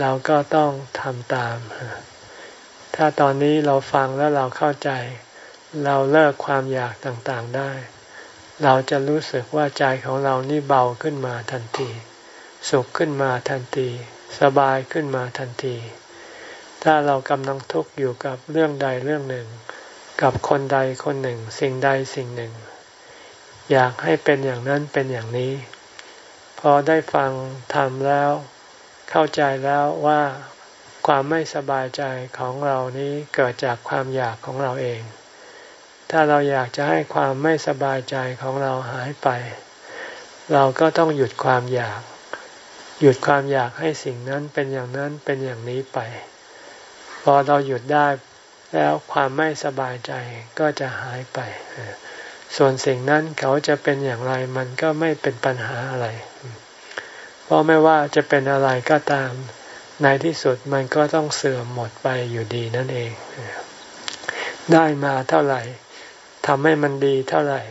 เราก็ต้องทำตาม ถ้าตอนนี้เราฟังแล้วเราเข้าใจ เราเลิกความอยากต่างๆได้ เราจะรู้สึกว่าใจของเรานี่เบาขึ้นมาทันที สุขขึ้นมาทันที สบายขึ้นมาทันที ถ้าเรากำลังทุกข์อยู่กับเรื่องใดเรื่องหนึ่ง กับคนใดคนหนึ่ง สิ่งใดสิ่งหนึ่ง อยากให้เป็นอย่างนั้นเป็นอย่างนี้ พอได้ฟังทำแล้ว เข้าใจแล้วว่าความไม่สบายใจของเรานี้เกิดจากความอยากของเราเอง ถ้าเราอยากจะให้ความไม่สบายใจของเราหายไป เราก็ต้องหยุดความอยาก หยุดความอยากให้สิ่งนั้นเป็นอย่างนั้นเป็นอย่างนี้ไป พอเราหยุดได้แล้วความไม่สบายใจก็จะหายไป ส่วนสิ่งนั้นเขาจะเป็นอย่างไรมันก็ไม่เป็นปัญหาอะไร เพราะไม่ว่าจะเป็นอะไรก็ตาม ในที่สุดมันก็ต้องเสื่อมหมดไปอยู่ดีนั่นเอง ได้มาเท่าไหร่ทำให้มันดีเท่าไหร่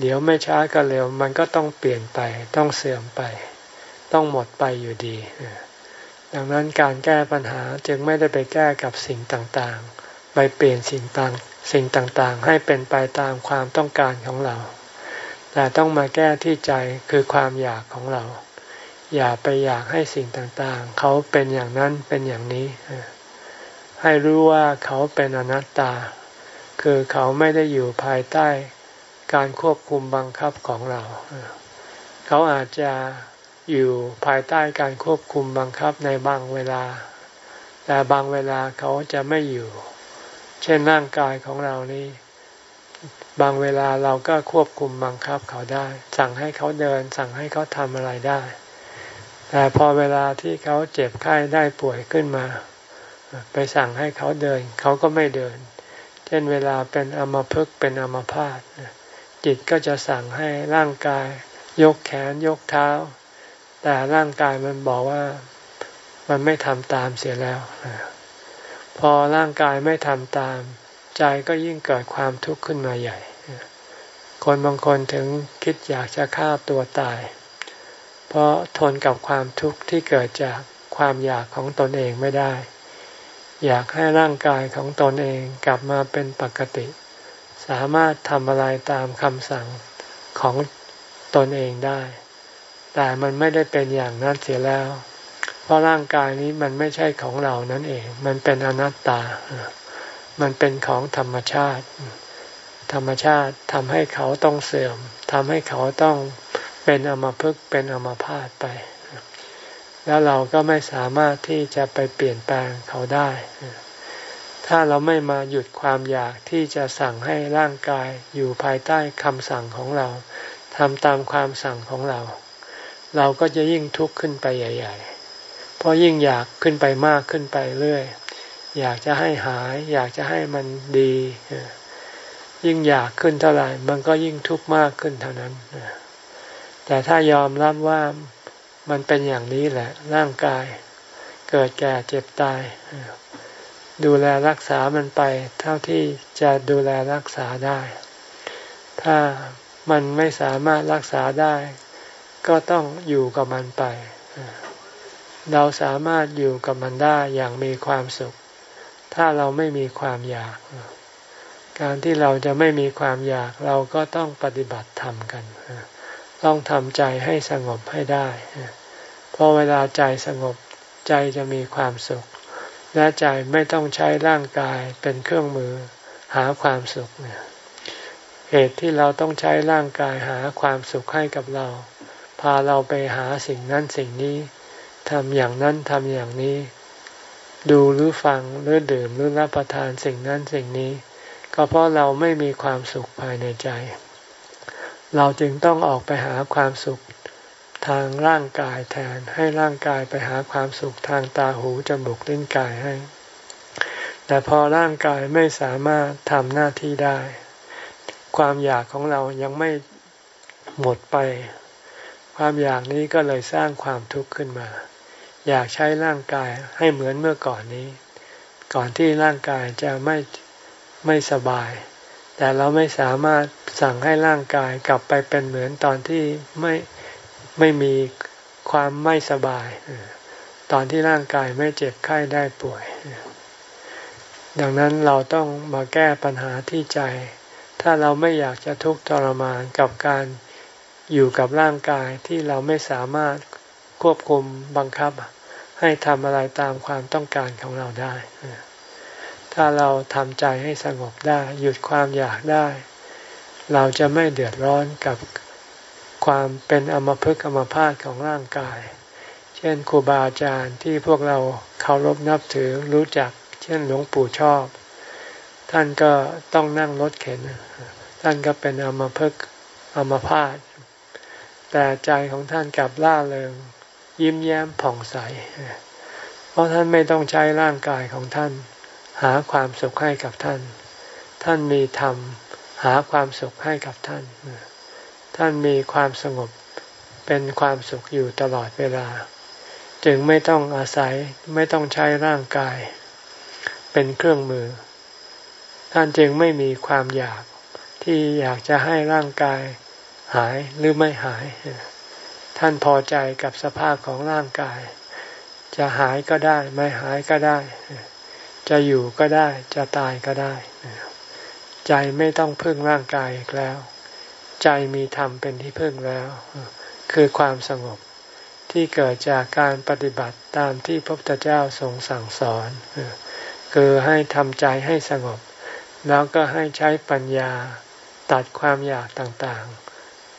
เดี๋ยวไม่ช้าก็เร็ว มันก็ต้องเปลี่ยนไป ต้องเสื่อมไป ต้องหมดไปอยู่ดี ดังนั้นการแก้ปัญหาจึงไม่ได้ไปแก้กับสิ่งต่างๆ ไปเปลี่ยนสิ่งต่างสิ่งต่างๆ ให้เป็นไปตามความต้องการของเรา แต่ต้องมาแก้ที่ใจคือความอยากของเรา อย่าไปอยากให้สิ่งต่างๆ เขาเป็นอย่างนั้นเป็นอย่างนี้ ให้รู้ว่าเขาเป็นอนัตตา คือเขาไม่ได้อยู่ภายใต้การควบคุมบังคับของเรา เขาอาจจะอยู่ภายใต้การควบคุมบังคับในบางเวลา แต่บางเวลาเขาจะไม่อยู่ เช่นร่างกายของเรานี่บางเวลาเราก็ควบคุมบังคับเขาได้ สั่งให้เขาเดิน สั่งให้เขาทำอะไรได้ แต่พอเวลาที่เขาเจ็บไข้ได้ป่วยขึ้นมา ไปสั่งให้เขาเดิน เขาก็ไม่เดิน เช่นเวลาเป็นอมภพเป็นอมพาตจิตก็จะสั่งให้ร่างกาย ยกแขนยกเท้า แต่ร่างกายมันบอกว่ามันไม่ทำตามเสียแล้ว พอร่างกายไม่ทำตาม ใจก็ยิ่งเกิดความทุกข์ขึ้นมาใหญ่ คนบางคนถึงคิดอยากจะฆ่าตัวตาย เพราะทนกับความทุกข์ที่เกิดจากความอยากของตนเองไม่ได้ อยากให้ร่างกายของตนเองกลับมาเป็นปกติ สามารถทำอะไรตามคำสั่งของตนเองได้ แต่มันไม่ได้เป็นอย่างนั้นเสียแล้ว เพราะร่างกายนี้มันไม่ใช่ของเรานั่นเอง มันเป็นอนัตตา มันเป็นของธรรมชาติ ธรรมชาติทำให้เขาต้องเสื่อมทำให้เขาต้อง เป็นอมภพเป็นอมพาตไป แล้วเราก็ไม่สามารถที่จะไปเปลี่ยนแปลงเขาได้ ถ้าเราไม่มาหยุดความอยากที่จะสั่งให้ร่างกายอยู่ภายใต้คำสั่งของเราทำตามความสั่งของเรา เราก็จะยิ่งทุกข์ขึ้นไปใหญ่ ๆ เพราะยิ่งอยากขึ้นไปมากขึ้นไปเรื่อย อยากจะให้หาย อยากจะให้มันดี ยิ่งอยากขึ้นเท่าไหร่ มันก็ยิ่งทุกข์มากขึ้นเท่านั้น แต่ถ้ายอมรับว่ามันเป็นอย่างนี้แหละ ร่างกาย เกิดแก่เจ็บตาย ดูแลรักษามันไป เท่าที่จะดูแลรักษาได้ ถ้ามันไม่สามารถรักษาได้ ก็ต้องอยู่กับมันไป เราสามารถอยู่กับมันได้อย่างมีความสุข ถ้าเราไม่มีความอยาก การที่เราจะไม่มีความอยากเราก็ต้องปฏิบัติธรรมกัน ต้องทำใจให้สงบให้ได้เพราะเวลาใจสงบใจจะมีความสุข และใจไม่ต้องใช้ร่างกายเป็นเครื่องมือหาความสุขเนี่ยเหตุที่เราต้องใช้ร่างกายหาความสุขให้กับเรา พาเราไปหาสิ่งนั้นสิ่งนี้ทำอย่างนั้นทำอย่างนี้ ดูหรือฟังหรือดื่มหรือรับประทานสิ่งนั้นสิ่งนี้ ก็เพราะเราไม่มีความสุขภายในใจ เราจึงต้องออกไปหาความสุขทางร่างกายแทนให้ร่างกายไปหาความสุขทางตาหูจมูกลิ้นกายให้ แต่พอร่างกายไม่สามารถทำหน้าที่ได้ ความอยากของเรายังไม่หมดไป ความอยากนี้ก็เลยสร้างความทุกข์ขึ้นมา อยากใช้ร่างกายให้เหมือนเมื่อก่อนนี้ ก่อนที่ร่างกายจะไม่ไม่สบาย แต่เราไม่สามารถสั่งให้ร่างกายกลับไปเป็นเหมือนตอนที่ไม่ไม่มีความไม่สบาย ตอนที่ร่างกายไม่เจ็บไข้ได้ป่วย ดังนั้นเราต้องมาแก้ปัญหาที่ใจ ถ้าเราไม่อยากจะทุกข์ทรมานกับการอยู่กับร่างกายที่เราไม่สามารถควบคุมบังคับให้ทำอะไรตามความต้องการของเราได้ ถ้าเราทำใจให้สงบได้ หยุดความอยากได้ เราจะไม่เดือดร้อนกับความเป็นอมภพอมภาตของร่างกาย เช่นครูบาอาจารย์ที่พวกเราเคารพนับถือรู้จัก เช่นหลวงปู่ชอบ ท่านก็ต้องนั่งรถเข็น ท่านก็เป็นอมภพอมพาตแต่ใจของท่านกลับล่าเริงยิ้มแย้มผ่องใส เพราะท่านไม่ต้องใช้ร่างกายของท่าน หาความสุขให้กับท่าน ท่านมีธรรม หาความสุขให้กับท่าน ท่านมีความสงบเป็นความสุขอยู่ตลอดเวลา จึงไม่ต้องอาศัยไม่ต้องใช้ร่างกาย เป็นเครื่องมือ ท่านจึงไม่มีความอยากที่อยากจะให้ร่างกายหายหรือไม่หาย ท่านพอใจกับสภาพของร่างกาย จะหายก็ได้ ไม่หายก็ได้ จะอยู่ก็ได้ จะตายก็ได้ ใจไม่ต้องพึ่งร่างกายอีกแล้ว ใจมีธรรมเป็นที่พึ่งแล้ว คือความสงบที่เกิดจากการปฏิบัติตามที่พระพุทธเจ้าทรงสั่งสอน คือให้ทำใจให้สงบ แล้วก็ให้ใช้ปัญญาตัดความอยากต่าง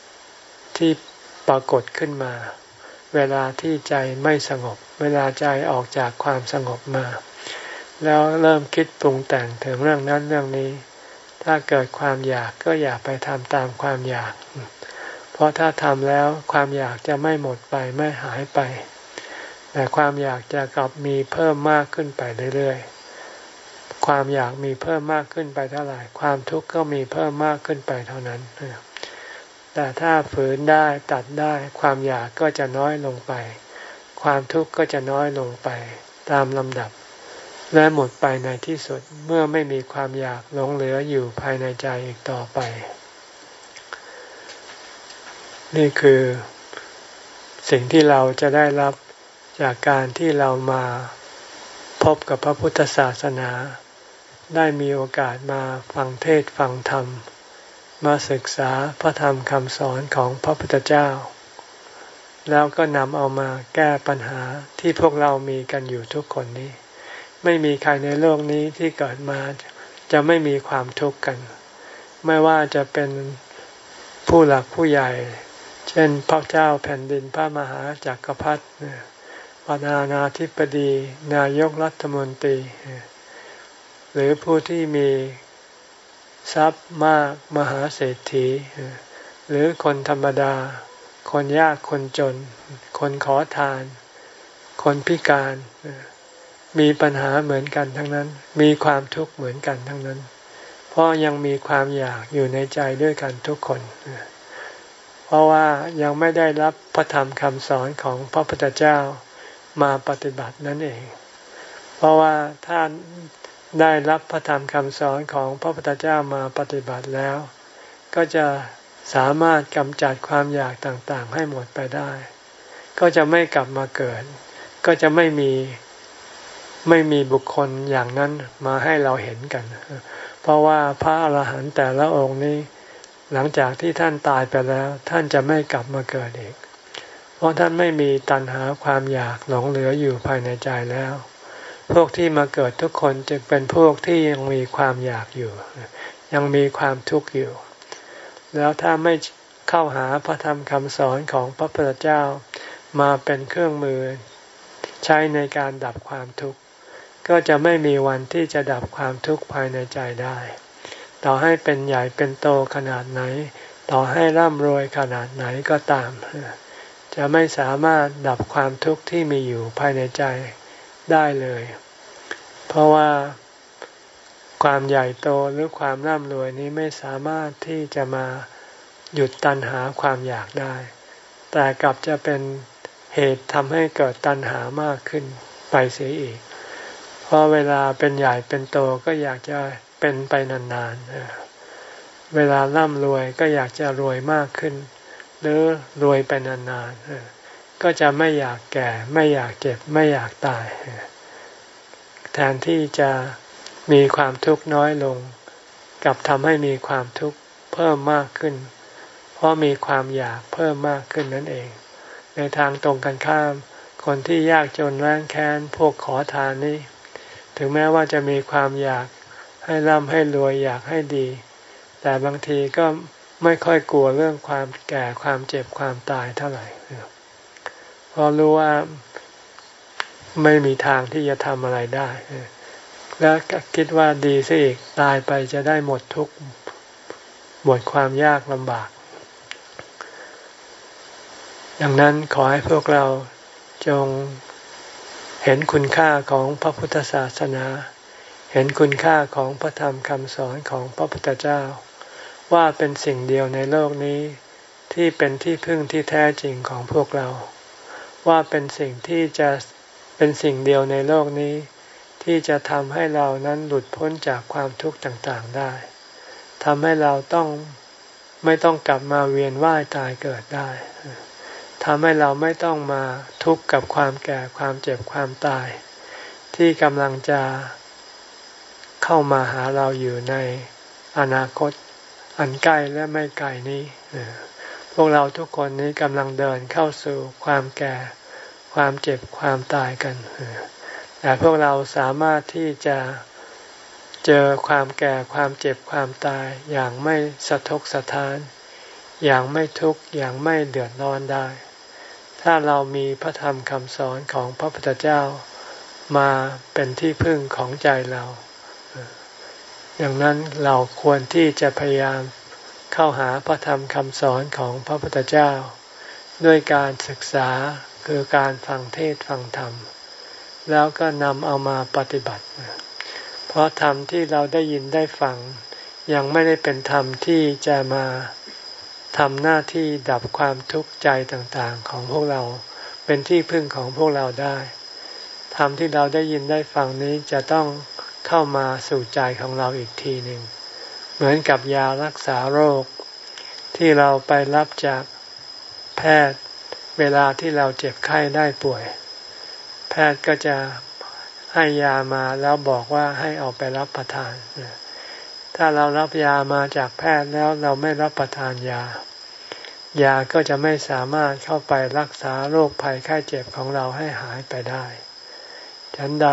ๆ ที่ปรากฏขึ้นมา เวลาที่ใจไม่สงบ เวลาใจออกจากความสงบมา แล้วเริ่มคิดปรุงแต่งถึงเรื่องนั้นเรื่องนี้ ถ้าเกิดความอยากก็อย่าไปทำตามความอยาก เพราะถ้าทำแล้วความอยากจะไม่หมดไปไม่หายไป แต่ความอยากจะกลับมีเพิ่มมากขึ้นไปเรื่อยๆ ความอยากมีเพิ่มมากขึ้นไปเท่าไหร่ ความทุกข์ก็มีเพิ่มมากขึ้นไปเท่านั้นแต่ถ้าฝืนได้ตัดได้ความอยากก็จะน้อยลงไป ความทุกข์ก็จะน้อยลงไป ตามลำดับ และหมดไปในที่สุดเมื่อไม่มีความอยากหลงเหลืออยู่ภายในใจอีกต่อไป นี่คือสิ่งที่เราจะได้รับจากการที่เรามาพบกับพระพุทธศาสนา ได้มีโอกาสมาฟังเทศฟังธรรม มาศึกษาพระธรรมคำสอนของพระพุทธเจ้า แล้วก็นำเอามาแก้ปัญหาที่พวกเรามีกันอยู่ทุกคนนี้ ไม่มีใครในโลกนี้ที่เกิดมาจะไม่มีความทุกข์กัน ไม่ว่าจะเป็นผู้หลักผู้ใหญ่ เช่นพระเจ้าแผ่นดินพระมหาจากักรพรรดิประธานาธิบดี นายกรัฐมนตรี หรือผู้ที่มีทรัพย์มากมหาเศรษฐี หรือคนธรรมดา คนยากคนจน คนขอทาน คนพิการ มีปัญหาเหมือนกันทั้งนั้น มีความทุกข์เหมือนกันทั้งนั้น เพราะยังมีความอยากอยู่ในใจด้วยกันทุกคน เพราะว่ายังไม่ได้รับพระธรรมคำสอนของพระพุทธเจ้ามาปฏิบัตินั่นเอง เพราะว่าถ้าได้รับพระธรรมคำสอนของพระพุทธเจ้ามาปฏิบัติแล้ว ก็จะสามารถกำจัดความอยากต่างๆ ให้หมดไปได้ ก็จะไม่กลับมาเกิด ก็จะไม่มี ไม่มีบุคคลอย่างนั้นมาให้เราเห็นกัน เพราะว่าพระอรหันต์แต่ละองค์นี้ หลังจากที่ท่านตายไปแล้ว ท่านจะไม่กลับมาเกิดอีก เพราะท่านไม่มีตัณหาความอยากหลงเหลืออยู่ภายในใจแล้ว พวกที่มาเกิดทุกคนจึงเป็นพวกที่ยังมีความอยากอยู่ ยังมีความทุกข์อยู่ แล้วถ้าไม่เข้าหาพระธรรมคำสอนของพระพุทธเจ้ามาเป็นเครื่องมือ ใช้ในการดับความทุกข์ ก็จะไม่มีวันที่จะดับความทุกข์ภายในใจได้ ต่อให้เป็นใหญ่เป็นโตขนาดไหน ต่อให้ร่ำรวยขนาดไหนก็ตาม จะไม่สามารถดับความทุกข์ที่มีอยู่ภายในใจได้เลย เพราะว่าความใหญ่โตหรือความร่ำรวยนี้ไม่สามารถที่จะมาหยุดตันหาความอยากได้ แต่กลับจะเป็นเหตุทำให้เกิดตันหามากขึ้นไปเสียอีก ราะเวลาเป็นใหญ่เป็นโตก็อยากจะเป็นไปนานๆ เวลาร่ำรวยก็อยากจะรวยมากขึ้น หรือรวยไปนานๆ ก็จะไม่อยากแก่ ไม่อยากเจ็บ ไม่อยากตาย แทนที่จะมีความทุกข์น้อยลง กับทำให้มีความทุกข์เพิ่มมากขึ้น เพราะมีความอยากเพิ่มมากขึ้นนั่นเอง ในทางตรงกันข้าม คนที่ยากจนแรงแค้นพวกขอทานนี้ ถึงแม้ว่าจะมีความอยากให้ร่ำให้รวยอยากให้ดี แต่บางทีก็ไม่ค่อยกลัวเรื่องความแก่ความเจ็บความตายเท่าไหร่เพราะรู้ว่าไม่มีทางที่จะทำอะไรได้แล้วคิดว่าดีซะอีกตายไปจะได้หมดทุกหมดความยากลำบาก ดังนั้นขอให้พวกเราจง เห็นคุณค่าของพระพุทธศาสนา เห็นคุณค่าของพระธรรมคำสอนของพระพุทธเจ้า ว่าเป็นสิ่งเดียวในโลกนี้ ที่เป็นที่พึ่งที่แท้จริงของพวกเรา ว่าเป็นสิ่งที่จะเป็นสิ่งเดียวในโลกนี้ ที่จะทำให้เรานั้นหลุดพ้นจากความทุกข์ต่างๆได้ทำให้เราต้องไม่ต้องกลับมาเวียนว่ายตายเกิดได้ ทำให้เราไม่ต้องมาทุกข์กับความแก่ความเจ็บความตาย ที่กำลังจะเข้ามาหาเราอยู่ในอนาคตอันใกล้และไม่ไกลนี้ พวกเราทุกคนนี้กำลังเดินเข้าสู่ความแก่ ความเจ็บความตายกัน แต่พวกเราสามารถที่จะเจอความแก่ความเจ็บความตายอย่างไม่สะทกสะท้าน อย่างไม่ทุกข์อย่างไม่เดือดร้อนได้ ถ้าเรามีพระธรรมคำสอนของพระพุทธเจ้ามาเป็นที่พึ่งของใจเราดังนั้นเราควรที่จะพยายามเข้าหาพระธรรมคำสอนของพระพุทธเจ้า ด้วยการศึกษาคือการฟังเทศฟังธรรม แล้วก็นำเอามาปฏิบัติ เพราะธรรมที่เราได้ยินได้ฟัง ยังไม่ได้เป็นธรรมที่จะมา ทำหน้าที่ดับความทุกข์ใจต่างๆ ของพวกเราเป็นที่พึ่งของพวกเราได้ธรรมที่เราได้ยินได้ฟังนี้จะต้องเข้ามาสู่ใจของเราอีกทีหนึ่ง เหมือนกับยารักษาโรค ที่เราไปรับจากแพทย์เวลาที่เราเจ็บไข้ได้ป่วย แพทย์ก็จะให้ยามาแล้วบอกว่าให้เอาไปรับประทาน ถ้าเรารับยามาจากแพทย์แล้วเราไม่รับประทานยา ยาก็จะไม่สามารถเข้าไปรักษาโรคภัยไข้เจ็บของเราให้หายไปได้ ฉันใด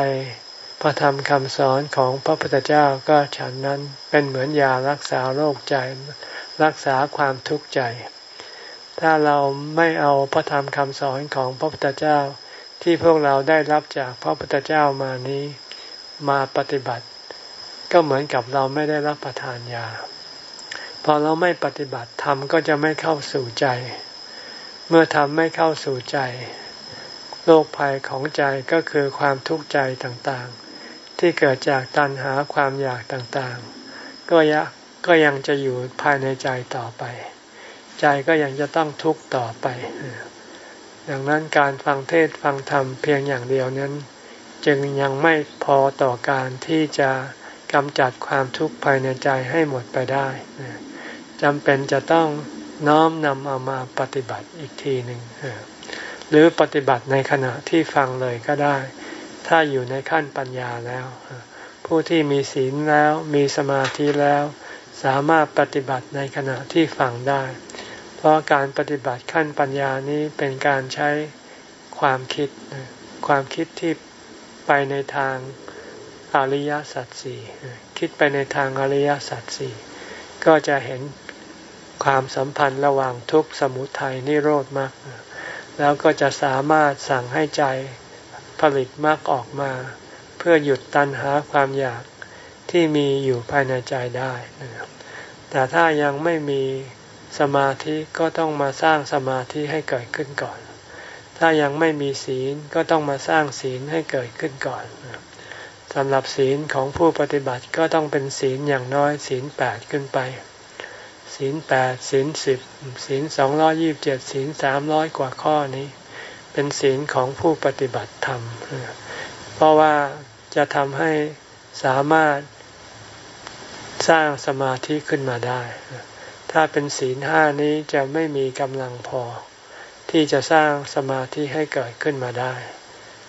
พระธรรมคำสอนของพระพุทธเจ้าก็ฉันนั้นเป็นเหมือนยารักษาโรคใจ รักษาความทุกข์ใจ ถ้าเราไม่เอาพระธรรมคำสอนของพระพุทธเจ้าที่พวกเราได้รับจากพระพุทธเจ้ามานี้ มาปฏิบัติ ก็เหมือนกับเราไม่ได้รับประทานยา พอเราไม่ปฏิบัติธรรมก็จะไม่เข้าสู่ใจ เมื่อธรรมไม่เข้าสู่ใจ โรคภัยของใจก็คือความทุกข์ใจต่างๆ ที่เกิดจากตัณหาความอยากต่างๆ ก็ยก็ยังจะอยู่ภายในใจต่อไป ใจก็ยังจะต้องทุกข์ต่อไป ดังนั้นการฟังเทศฟังธรรมเพียงอย่างเดียวนั้น จึงยังไม่พอต่อการที่จะ กำจัดความทุกข์ภายในใจให้หมดไปได้จำเป็นจะต้องน้อมนำเอามาปฏิบัติอีกทีหนึ่งหรือปฏิบัติในขณะที่ฟังเลยก็ได้ ถ้าอยู่ในขั้นปัญญาแล้ว ผู้ที่มีศีลแล้วมีสมาธิแล้ว สามารถปฏิบัติในขณะที่ฟังได้ เพราะการปฏิบัติขั้นปัญญานี้เป็นการใช้ความคิด ความคิดที่ไปในทาง อริยสัจสี่คิดไปในทางอริยสัจสี่ก็จะเห็นความสัมพันธ์ระหว่างทุกข์สมุทัยนิโรธมรรคแล้วก็จะสามารถสั่งให้ใจผลิตมรรคออกมา เพื่อหยุดตัณหาความอยากที่มีอยู่ภายในใจได้แต่ถ้ายังไม่มีสมาธิก็ต้องมาสร้างสมาธิให้เกิดขึ้นก่อน ถ้ายังไม่มีศีลก็ต้องมาสร้างศีลให้เกิดขึ้นก่อน สำหรับศีลของผู้ปฏิบัติก็ต้องเป็นศีลอย่างน้อยศีลแปดขึ้นไป ศีลแปดศีลสิบศีลสองร้อยี่บเจ็ดศีลสามร้อยกว่าข้อนี้ เป็นศีลของผู้ปฏิบัติธรรม เพราะว่าจะทำให้สามารถสร้างสมาธิขึ้นมาได้ ถ้าเป็นศีลห้านี้จะไม่มีกำลังพอ ที่จะสร้างสมาธิให้เกิดขึ้นมาได้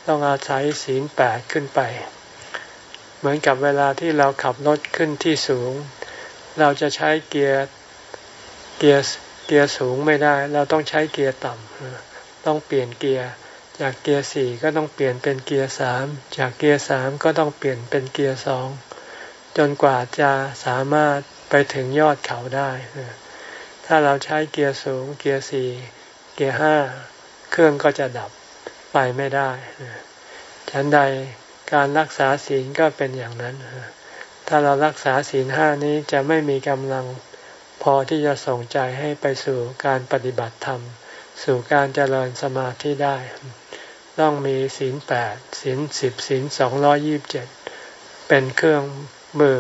ต้องอาศัยศีลแปดขึ้นไป เหมือนกับเวลาที่เราขับรถขึ้นที่สูง เราจะใช้เกียร์เกียร์เกียร์สูงไม่ได้ เราต้องใช้เกียร์ต่ำต้องเปลี่ยนเกียร์จากเกียร์สี่ก็ต้องเปลี่ยนเป็นเกียร์สามจากเกียร์สามก็ต้องเปลี่ยนเป็นเกียร์สองจนกว่าจะสามารถไปถึงยอดเขาได้ ถ้าเราใช้เกียร์สูง เกียร์สี่เกียร์ห้าเครื่องก็จะดับไปไม่ได้ ฉันใด การรักษาศีลก็เป็นอย่างนั้น ถ้าเรารักษาศีลห้านี้จะไม่มีกำลังพอที่จะส่งใจให้ไปสู่การปฏิบัติธรรม สู่การเจริญสมาธิได้ ต้องมีศีลแปดศีลสิบศีลสองร้อยี่บเจ็ดเป็นเครื่องมือ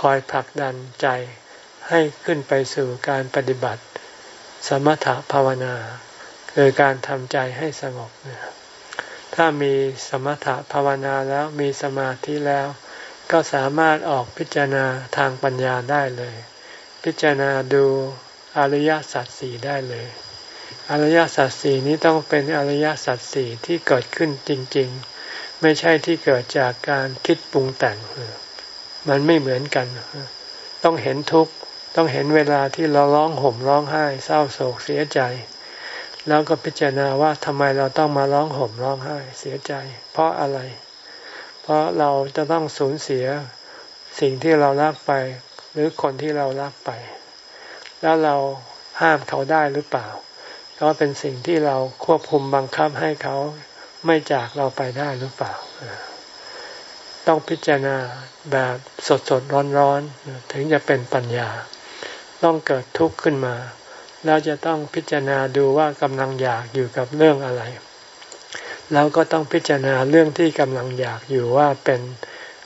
คอยผลักดันใจให้ขึ้นไปสู่การปฏิบัติ สมถภาวนา คือการทำใจให้สงบ ถ้ามีสมถะภาวนาแล้วมีสมาธิแล้ว ก็สามารถออกพิจารณาทางปัญญาได้เลย พิจารณาดูอริยสัจสี่ได้เลย อริยสัจสี่นี้ต้องเป็นอริยสัจสี่ที่เกิดขึ้นจริง ๆ ไม่ใช่ที่เกิดจากการคิดปรุงแต่งมันไม่เหมือนกัน ต้องเห็นทุกข์ ต้องเห็นเวลาที่เราร้องห่มร้องไห้ เศร้าโศกเสียใจ แล้วก็พิจารณาว่าทำไมเราต้องมาร้องห่มร้องไห้เสียใจ เพราะอะไร เพราะเราจะต้องสูญเสียสิ่งที่เรารักไป หรือคนที่เรารักไป แล้วเราห้ามเขาได้หรือเปล่าก็เป็นสิ่งที่เราควบคุมบังคับให้เขาไม่จากเราไปได้หรือเปล่า ต้องพิจารณาแบบสดสดร้อนร้อนถึงจะเป็นปัญญา ต้องเกิดทุกข์ขึ้นมา แล้วจะต้องพิจารณาดูว่ากำลังอยากอยู่กับเรื่องอะไร แล้วก็ต้องพิจารณาเรื่องที่กำลังอยากอยู่ว่าเป็น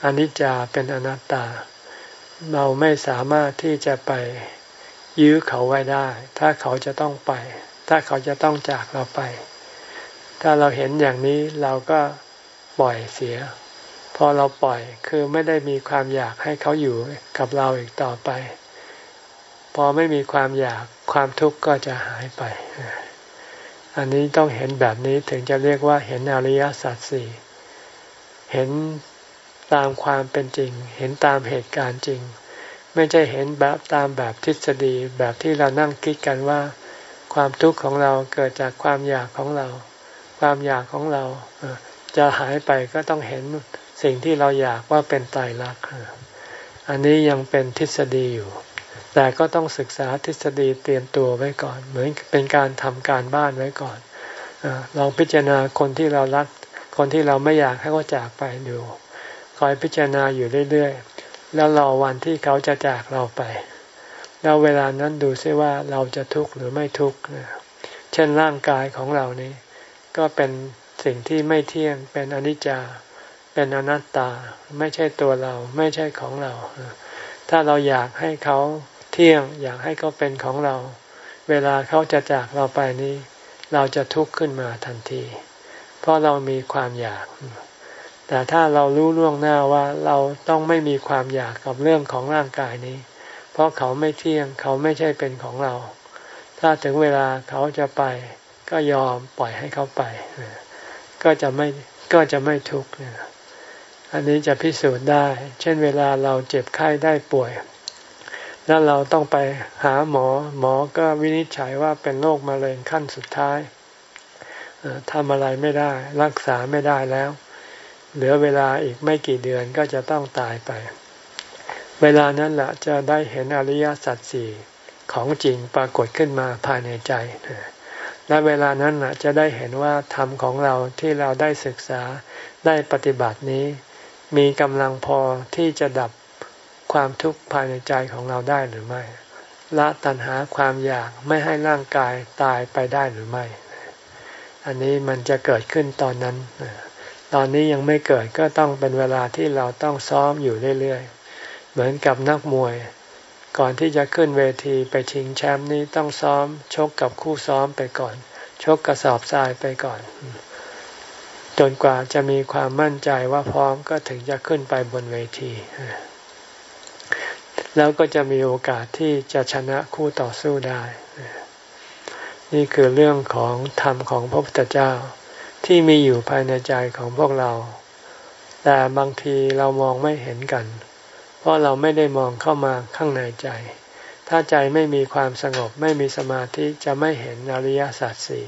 อนิจจาเป็นอนัตตา เราไม่สามารถที่จะไปยื้อเขาไว้ได้ ถ้าเขาจะต้องไป ถ้าเขาจะต้องจากเราไป ถ้าเราเห็นอย่างนี้เราก็ปล่อยเสีย พอเราปล่อยคือไม่ได้มีความอยากให้เขาอยู่กับเราอีกต่อไป พอไม่มีความอยากความทุกข์ก็จะหายไป อันนี้ต้องเห็นแบบนี้ถึงจะเรียกว่าเห็นอริยสัจสี่เห็นตามความเป็นจริง เห็นตามเหตุการณ์จริง ไม่ใช่เห็นแบบตามแบบทฤษฎีแบบที่เรานั่งคิดกันว่า ความทุกข์ของเราเกิดจากความอยากของเรา ความอยากของเราจะหายไปก็ต้องเห็นสิ่งที่เราอยากว่าเป็นตายรักอันนี้ยังเป็นทฤษฎีอยู่ แต่ก็ต้องศึกษาทฤษฎีเตรียมตัวไว้ก่อน เหมือนเป็นการทำการบ้านไว้ก่อนลองพิจารณาคนที่เรารัก คนที่เราไม่อยากให้เขาจากไปดู คอยพิจารณาอยู่เรื่อยๆ แล้วรอวันที่เขาจะจากเราไป แล้วเวลานั้นดูซิว่าเราจะทุกข์หรือไม่ทุกข์เช่นร่างกายของเรานี้ ก็เป็นสิ่งที่ไม่เที่ยงเป็นอนิจจา เป็นอนัตตา ไม่ใช่ตัวเรา ไม่ใช่ของเรา ถ้าเราอยากให้เขา เที่ยงอยากให้เขาเป็นของเรา เวลาเขาจะจากเราไปนี้ เราจะทุกข์ขึ้นมาทันที เพราะเรามีความอยาก แต่ถ้าเรารู้ล่วงหน้าว่าเราต้องไม่มีความอยากกับเรื่องของร่างกายนี้ เพราะเขาไม่เที่ยงเขาไม่ใช่เป็นของเรา ถ้าถึงเวลาเขาจะไป ก็ยอมปล่อยให้เขาไป ก็จะไม่ก็จะไม่ทุกข์อันนี้จะพิสูจน์ได้ เช่นเวลาเราเจ็บไข้ได้ป่วย แล้วเราต้องไปหาหมอหมอก็วินิจฉัยว่าเป็นโรคมะเร็งขั้นสุดท้ายทำอะไรไม่ได้ รักษาไม่ได้แล้ว เหลือเวลาอีกไม่กี่เดือนก็จะต้องตายไป เวลานั้นแหละจะได้เห็นอริยสัจสี่ของจริงปรากฏขึ้นมาภายในใจและเวลานั้นจะได้เห็นว่าธรรมของเราที่เราได้ศึกษาได้ปฏิบัตินี้ มีกำลังพอที่จะดับ ความทุกข์ภายในใจของเราได้หรือไม่ ละตัณหาความอยากไม่ให้ร่างกายตายไปได้หรือไม่ อันนี้มันจะเกิดขึ้นตอนนั้น ตอนนี้ยังไม่เกิดก็ต้องเป็นเวลาที่เราต้องซ้อมอยู่เรื่อยๆ เหมือนกับนักมวย ก่อนที่จะขึ้นเวทีไปชิงแชมป์นี้ต้องซ้อม ชกกับคู่ซ้อมไปก่อน ชกกระสอบทรายไปก่อนจนกว่าจะมีความมั่นใจว่าพร้อมก็ถึงจะขึ้นไปบนเวที แล้วก็จะมีโอกาสที่จะชนะคู่ต่อสู้ได้ นี่คือเรื่องของธรรมของพระพุทธเจ้า ที่มีอยู่ภายในใจของพวกเรา แต่บางทีเรามองไม่เห็นกัน เพราะเราไม่ได้มองเข้ามาข้างในใจ ถ้าใจไม่มีความสงบไม่มีสมาธิจะไม่เห็นอริยสัจสี่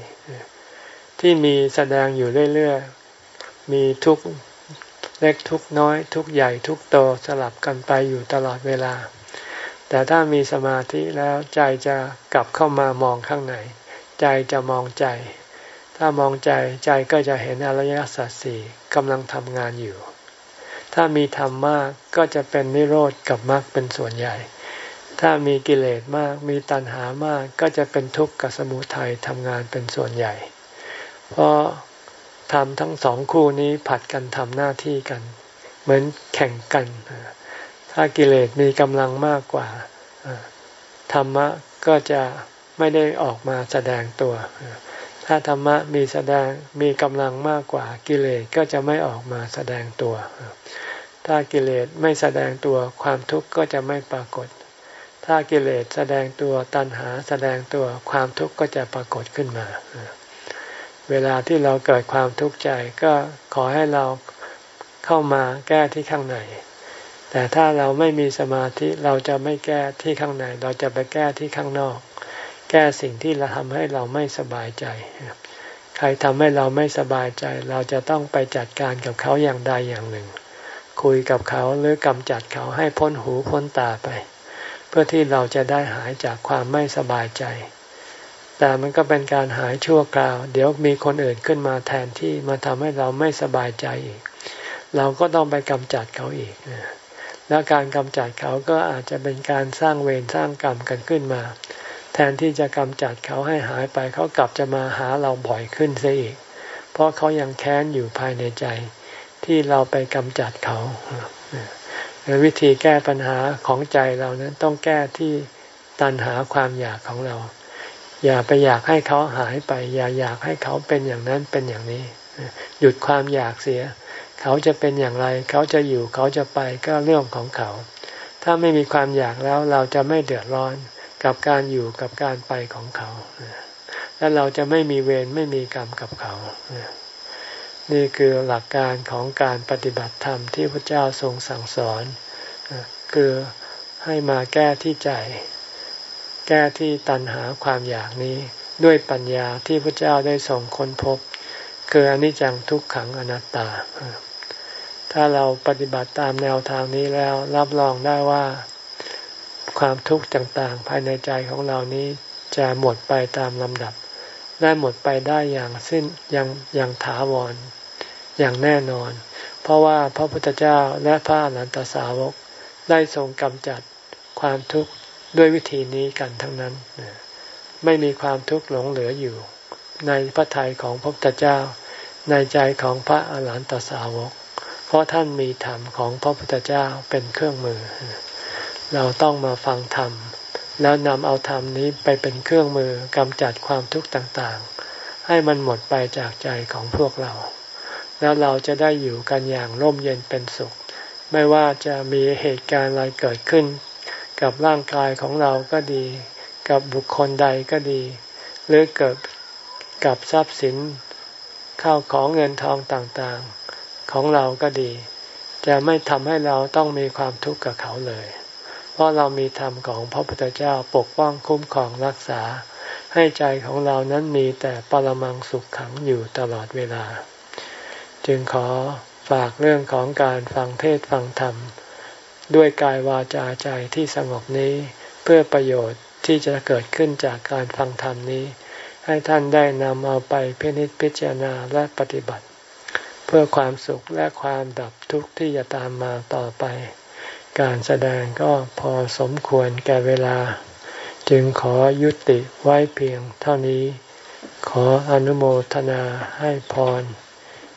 ที่มีแสดงอยู่เรื่อยๆมีทุก เล็กทุกน้อย ทุกใหญ่ทุกโตสลับกันไปอยู่ตลอดเวลา แต่ถ้ามีสมาธิแล้วใจจะกลับเข้ามามองข้างในใจจะมองใจ ถ้ามองใจใจก็จะเห็นอริยสัจสี่กำลังทำงานอยู่ ถ้ามีธรรมมากก็จะเป็นนิโรธกับมรรคเป็นส่วนใหญ่ ถ้ามีกิเลสมากมีตัณหามากก็จะเป็นทุกข์กับสมุทัยทำงานเป็นส่วนใหญ่ เพราะ ทำทั้งสองคู่นี้ผัดกันทำหน้าที่กัน เหมือนแข่งกัน ถ้ากิเลสมีกำลังมากกว่าธรรมะก็จะไม่ได้ออกมาแสดงตัว ถ้าธรรมะมีแสดงมีกำลังมากกว่ากิเลสก็จะไม่ออกมาแสดงตัว ถ้ากิเลสไม่แสดงตัวความทุกข์ก็จะไม่ปรากฏ ถ้ากิเลสแสดงตัวตัณหาแสดงตัวความทุกข์ก็จะปรากฏขึ้นมา เวลาที่เราเกิดความทุกข์ใจก็ขอให้เราเข้ามาแก้ที่ข้างใน แต่ถ้าเราไม่มีสมาธิเราจะไม่แก้ที่ข้างใน เราจะไปแก้ที่ข้างนอก แก้สิ่งที่เราทำให้เราไม่สบายใจ ใครทำให้เราไม่สบายใจ เราจะต้องไปจัดการกับเขาอย่างใดอย่างหนึ่ง คุยกับเขาหรือกำจัดเขาให้พ้นหูพ้นตาไป เพื่อที่เราจะได้หายจากความไม่สบายใจ แต่มันก็เป็นการหายชั่วคราว เดี๋ยวมีคนอื่นขึ้นมาแทนที่มาทำให้เราไม่สบายใจอีก เราก็ต้องไปกำจัดเขาอีก แล้วการกำจัดเขาก็อาจจะเป็นการสร้างเวรสร้างกรรมกันขึ้นมา แทนที่จะกำจัดเขาให้หายไปเขากลับจะมาหาเราบ่อยขึ้นซะอีก เพราะเขายังแค้นอยู่ภายในใจ ที่เราไปกำจัดเขาวิธีแก้ปัญหาของใจเรานั้นต้องแก้ที่ตัณหาความอยากของเรา อย่าไปอยากให้เขาหายไป อย่าอยากให้เขาเป็นอย่างนั้นเป็นอย่างนี้ หยุดความอยากเสีย เขาจะเป็นอย่างไร เขาจะอยู่เขาจะไปก็เรื่องของเขา ถ้าไม่มีความอยากแล้วเราจะไม่เดือดร้อนกับการอยู่กับการไปของเขา และเราจะไม่มีเวรไม่มีกรรมกับเขา นี่คือหลักการของการปฏิบัติธรรมที่พระเจ้าทรงสั่งสอน คือให้มาแก้ที่ใจ แก้ที่ตัณหาความอยากนี้ด้วยปัญญาที่พระเจ้าได้ส่งค้นพบ คืออนิจจังทุกขังอนัตตา ถ้าเราปฏิบัติตามแนวทางนี้แล้วรับรองได้ว่าความทุกข์ต่างๆ ภายในใจของเรานี้จะหมดไปตามลำดับได้หมดไปได้อย่างสิ้นอย่างอย่างถาวรอย่างแน่นอน เพราะว่าพระพุทธเจ้าและพระอรหันตสาวกได้ทรงกำจัดความทุกข์ ด้วยวิธีนี้กันทั้งนั้น ไม่มีความทุกข์หลงเหลืออยู่ ในพระทัยของพระพุทธเจ้า ในใจของพระอรหันตสาวกราะท่านมีธรรมของพระพุทธเจ้าเป็นเครื่องมือ เราต้องมาฟังธรรม แล้วนำเอาธรรมนี้ไปเป็นเครื่องมือกำจัดความทุกข์ต่างๆ ให้มันหมดไปจากใจของพวกเรา แล้วเราจะได้อยู่กันอย่างร่มเย็นเป็นสุข ไม่ว่าจะมีเหตุการณ์อะไรเกิดขึ้น กับร่างกายของเราก็ดี กับบุคคลใดก็ดี หรือเกิดกับทรัพย์สินข้าวของเงินทองต่างๆของเราก็ดี จะไม่ทำให้เราต้องมีความทุกข์กับเขาเลย เพราะเรามีธรรมของพระพุทธเจ้าปกป้องคุ้มครองรักษา ให้ใจของเรานั้นมีแต่ปรมังสุขขังอยู่ตลอดเวลา จึงขอฝากเรื่องของการฟังเทศฟังธรรม ด้วยกายวาจาใจที่สงบนี้เพื่อประโยชน์ที่จะเกิดขึ้นจากการฟังธรรมนี้ ให้ท่านได้นำเอาไปพินิจพิจารณาและปฏิบัติ เพื่อความสุขและความดับทุกข์ที่จะตามมาต่อไป การแสดงก็พอสมควรแก่เวลา จึงขอยุติไว้เพียงเท่านี้ ขออนุโมทนาให้พร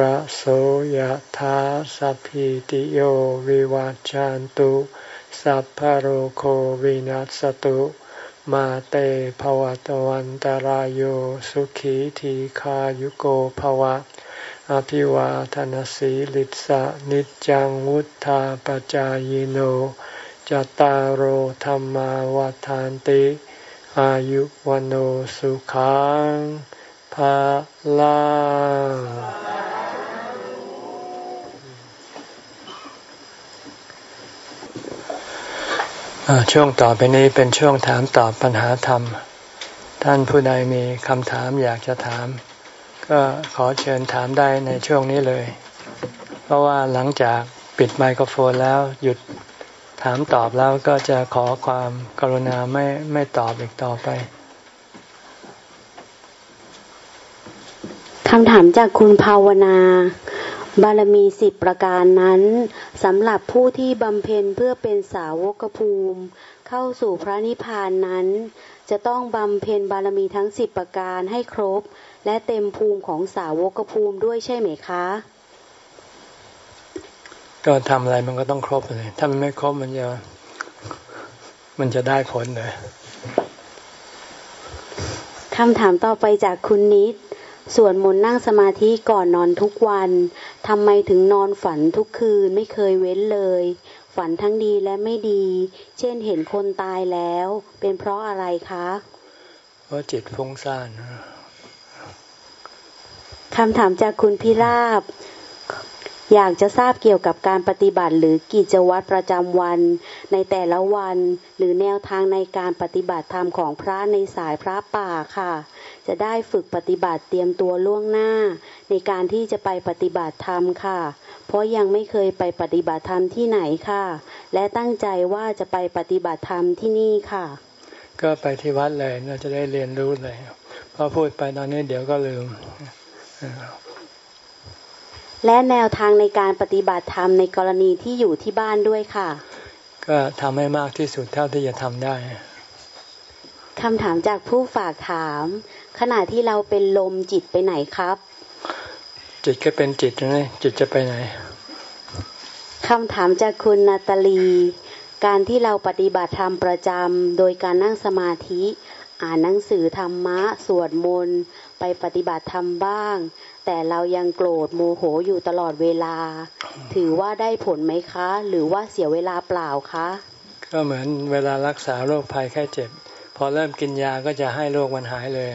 ระโสยธาสัพพิติโยวิวัจจันตุ สัพพโรโควินัสตุ มาเตภวตวันตารโยสุขีทีขายุโกภวะ อภิวาทนสีลิสะนิจังวุธาปจายโนจตารโหธรรมาวาทานติ อายุวันโอสุขัง ภาลังช่วงต่อไปนี้เป็นช่วงถามตอบปัญหาธรรม ท่านผู้ใดมีคำถามอยากจะถาม ก็ขอเชิญถามได้ในช่วงนี้เลย เพราะว่าหลังจากปิดไมโครโฟนแล้วหยุดถามตอบแล้วก็จะขอความกรุณาไม่ไม่ตอบอีกต่อไป คำถามจากคุณภาวนา บารมีสิบประการนั้นสำหรับผู้ที่บำเพ็ญเพื่อเป็นสาวกภูมิ เข้าสู่พระนิพพานนั้น จะต้องบำเพ็ญบารมีทั้งสิบประการให้ครบ และเต็มภูมิของสาวกภูมิด้วยใช่ไหมคะ ก็ทำอะไรมันก็ต้องครบเลย ถ้ามันไม่ครบมันจะมันจะได้ผลเลยคำถามต่อไปจากคุณนิด ส่วนมนนั่งสมาธิก่อนนอนทุกวันทำไมถึงนอนฝันทุกคืนไม่เคยเว้นเลย ฝันทั้งดีและไม่ดี เช่นเห็นคนตายแล้ว เป็นเพราะอะไรคะเพราะจิตฟุ้งซ่านคำถามจากคุณพิราบ อยากจะทราบเกี่ยวกับการปฏิบัติหรือกิจวัตรประจำวัน ในแต่ละวัน หรือแนวทางในการปฏิบัติธรรมของพระในสายพระป่าค่ะ จะได้ฝึกปฏิบัติเตรียมตัวล่วงหน้า ในการที่จะไปปฏิบัติธรรมค่ะ เพราะยังไม่เคยไปปฏิบัติธรรมที่ไหนค่ะ และตั้งใจว่าจะไปปฏิบัติธรรมที่นี่ค่ะ ก็ไปที่วัดเลยเราจะได้เรียนรู้เลยพอพูดไปตอนนี้เดี๋ยวก็ลืมและแนวทางในการปฏิบัติธรรมในกรณีที่อยู่ที่บ้านด้วยค่ะ ก็ทำให้มากที่สุดเท่าที่จะทำได้คำถามจากผู้ฝากถาม ขณะที่เราเป็นลมจิตไปไหนครับ จิตก็เป็นจิตนะจิตจะไปไหนคำถามจากคุณนาตาลี การที่เราปฏิบัติธรรมประจำโดยการนั่งสมาธิ อ่านหนังสือธรรมะ สวดมนต์ไปปฏิบัติธรรมบ้าง แต่เรายังโกรธโมโหอยู่ตลอดเวลา ถือว่าได้ผลไหมคะ หรือว่าเสียเวลาเปล่าคะ ก็เหมือนเวลารักษาโรคภัยแค่เจ็บ พอเริ่มกินยาก็จะให้โรคมันหายเลย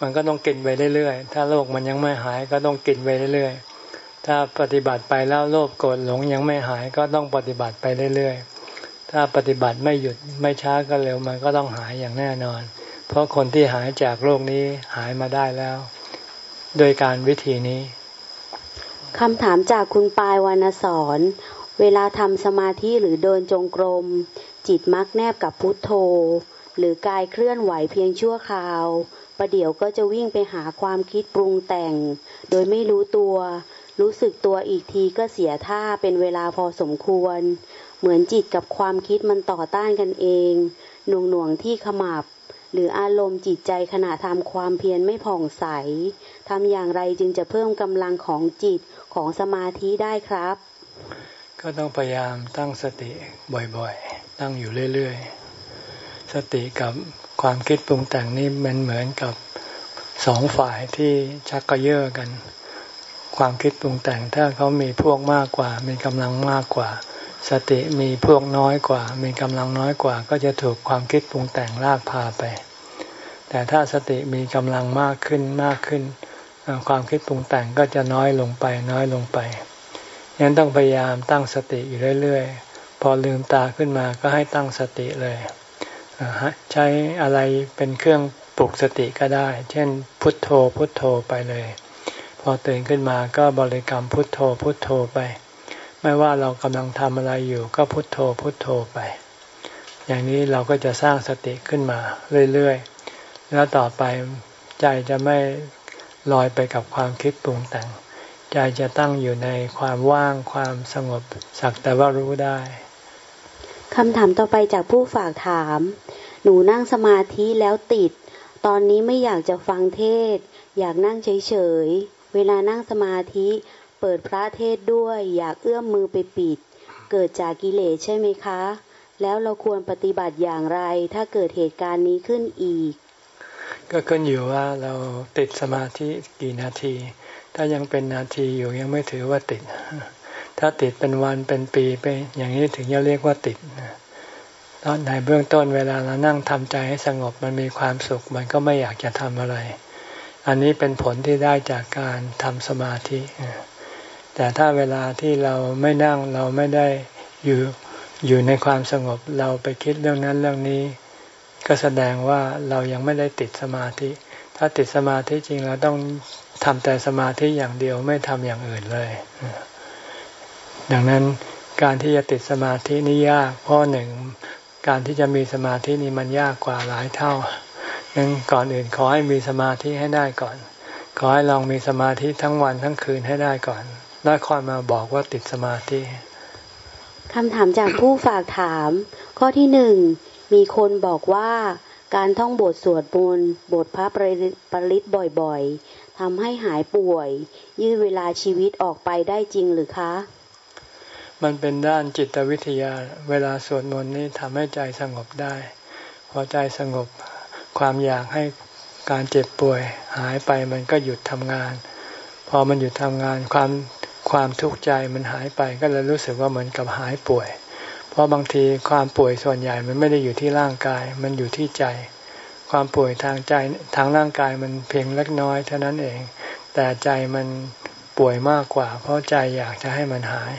มันก็ต้องกินไปเรื่อยๆ ถ้าโรคมันยังไม่หายก็ต้องกินไปเรื่อยๆ ถ้าปฏิบัติไปแล้วโรคโกรธหลงยังไม่หายก็ต้องปฏิบัติไปเรื่อยๆ ถ้าปฏิบัติไม่หยุดไม่ช้าก็เร็วมันก็ต้องหายอย่างแน่นอน เพราะคนที่หายจากโรคนี้หายมาได้แล้ว โดยการวิธีนี้คำถามจากคุณปายวรรณสอนเวลาทำสมาธิหรือเดินจงกรม จิตมักแนบกับพุทโธ หรือกายเคลื่อนไหวเพียงชั่วคราว ประเดี๋ยวก็จะวิ่งไปหาความคิดปรุงแต่ง โดยไม่รู้ตัว รู้สึกตัวอีกทีก็เสียท่าเป็นเวลาพอสมควร เหมือนจิตกับความคิดมันต่อต้านกันเองหน่วงหน่วงที่ขมับ หรืออารมณ์จิตใจขณะทำความเพียรไม่ผ่องใสทำอย่างไรจึงจะเพิ่มกำลังของจิตของสมาธิได้ครับ ก็ต้องพยายามตั้งสติบ่อยๆ ตั้งอยู่เรื่อยๆ สติกับความคิดปรุงแต่งนี่มันเหมือนกับสองฝ่ายที่ชักกระเยาะกัน ความคิดปรุงแต่งถ้าเขามีพวกมากกว่า มีกำลังมากกว่า สติมีพวกน้อยกว่า มีกำลังน้อยกว่า ก็จะถูกความคิดปรุงแต่งลากพาไป แต่ถ้าสติมีกำลังมากขึ้นมากขึ้น ความคิดปรุงแต่งก็จะน้อยลงไปน้อยลงไปยังต้องพยายามตั้งสติอยู่เรื่อยๆ พอลืมตาขึ้นมาก็ให้ตั้งสติเลย ใช้อะไรเป็นเครื่องปลุกสติก็ได้ เช่น พุทโธพุทโธไปเลย พอตื่นขึ้นมาก็บริกรรมพุทโธพุทโธไป ไม่ว่าเรากำลังทำอะไรอยู่ก็พุทโธพุทโธไป อย่างนี้เราก็จะสร้างสติขึ้นมาเรื่อยๆ แล้วต่อไปใจจะไม่ลอยไปกับความคิดปรุงแต่ง ใจจะตั้งอยู่ในความว่างความสงบสักแต่ว่ารู้ได้ คำถามต่อไปจากผู้ฝากถาม หนูนั่งสมาธิแล้วติด ตอนนี้ไม่อยากจะฟังเทศ อยากนั่งเฉยๆ เวลานั่งสมาธิ เปิดพระเทศด้วย อยากเอื้อมมือไปปิด เกิดจากกิเลสใช่ไหมคะ แล้วเราควรปฏิบัติอย่างไร ถ้าเกิดเหตุการณ์นี้ขึ้นอีก ก็ขึ้นอยู่ว่าเราติดสมาธิกี่นาที ถ้ายังเป็นนาทีอยู่ยังไม่ถือว่าติด ถ้าติดเป็นวันเป็นปีไปอย่างนี้ถึงจะเรียกว่าติดตอนในเบื้องต้นเวลาเรานั่งทำใจให้สงบมันมีความสุข มันก็ไม่อยากจะทำอะไร อันนี้เป็นผลที่ได้จากการทำสมาธิแต่ถ้าเวลาที่เราไม่นั่งเราไม่ได้อยู่อยู่ในความสงบเราไปคิดเรื่องนั้นเรื่องนี้ ก็แสดงว่าเรายังไม่ได้ติดสมาธิ ถ้าติดสมาธิจริงเราต้องทำแต่สมาธิอย่างเดียวไม่ทำอย่างอื่นเลย ดังนั้นการที่จะติดสมาธินี่ยากเพราะหนึ่งการที่จะมีสมาธินี่มันยากกว่าหลายเท่างั้นก่อนอื่นขอให้มีสมาธิให้ได้ก่อน ขอให้ลองมีสมาธิทั้งวันทั้งคืนให้ได้ก่อน แล้วค่อยมาบอกว่าติดสมาธิคำถามจากผู้ฝากถาม ข้อที่หนึ่งมีคนบอกว่าการท่องบทสวดมนต์บทพระปริตบ่อยๆทำให้หายป่วย ยืดเวลาชีวิตออกไปได้จริงหรือคะ มันเป็นด้านจิตวิทยา เวลาสวดมนต์นี้ทำให้ใจสงบได้ พอใจสงบความอยากให้การเจ็บป่วยหายไปมันก็หยุดทำงาน พอมันหยุดทำงานความความทุกข์ใจมันหายไปก็เลยรู้สึกว่าเหมือนกับหายป่วย เพราะบางทีความป่วยส่วนใหญ่มันไม่ได้อยู่ที่ร่างกาย มันอยู่ที่ใจ ความป่วยทางใจทางร่างกายมันเพียงเล็กน้อยเท่านั้นเอง แต่ใจมันป่วยมากกว่า เพราะใจอยากจะให้มันหาย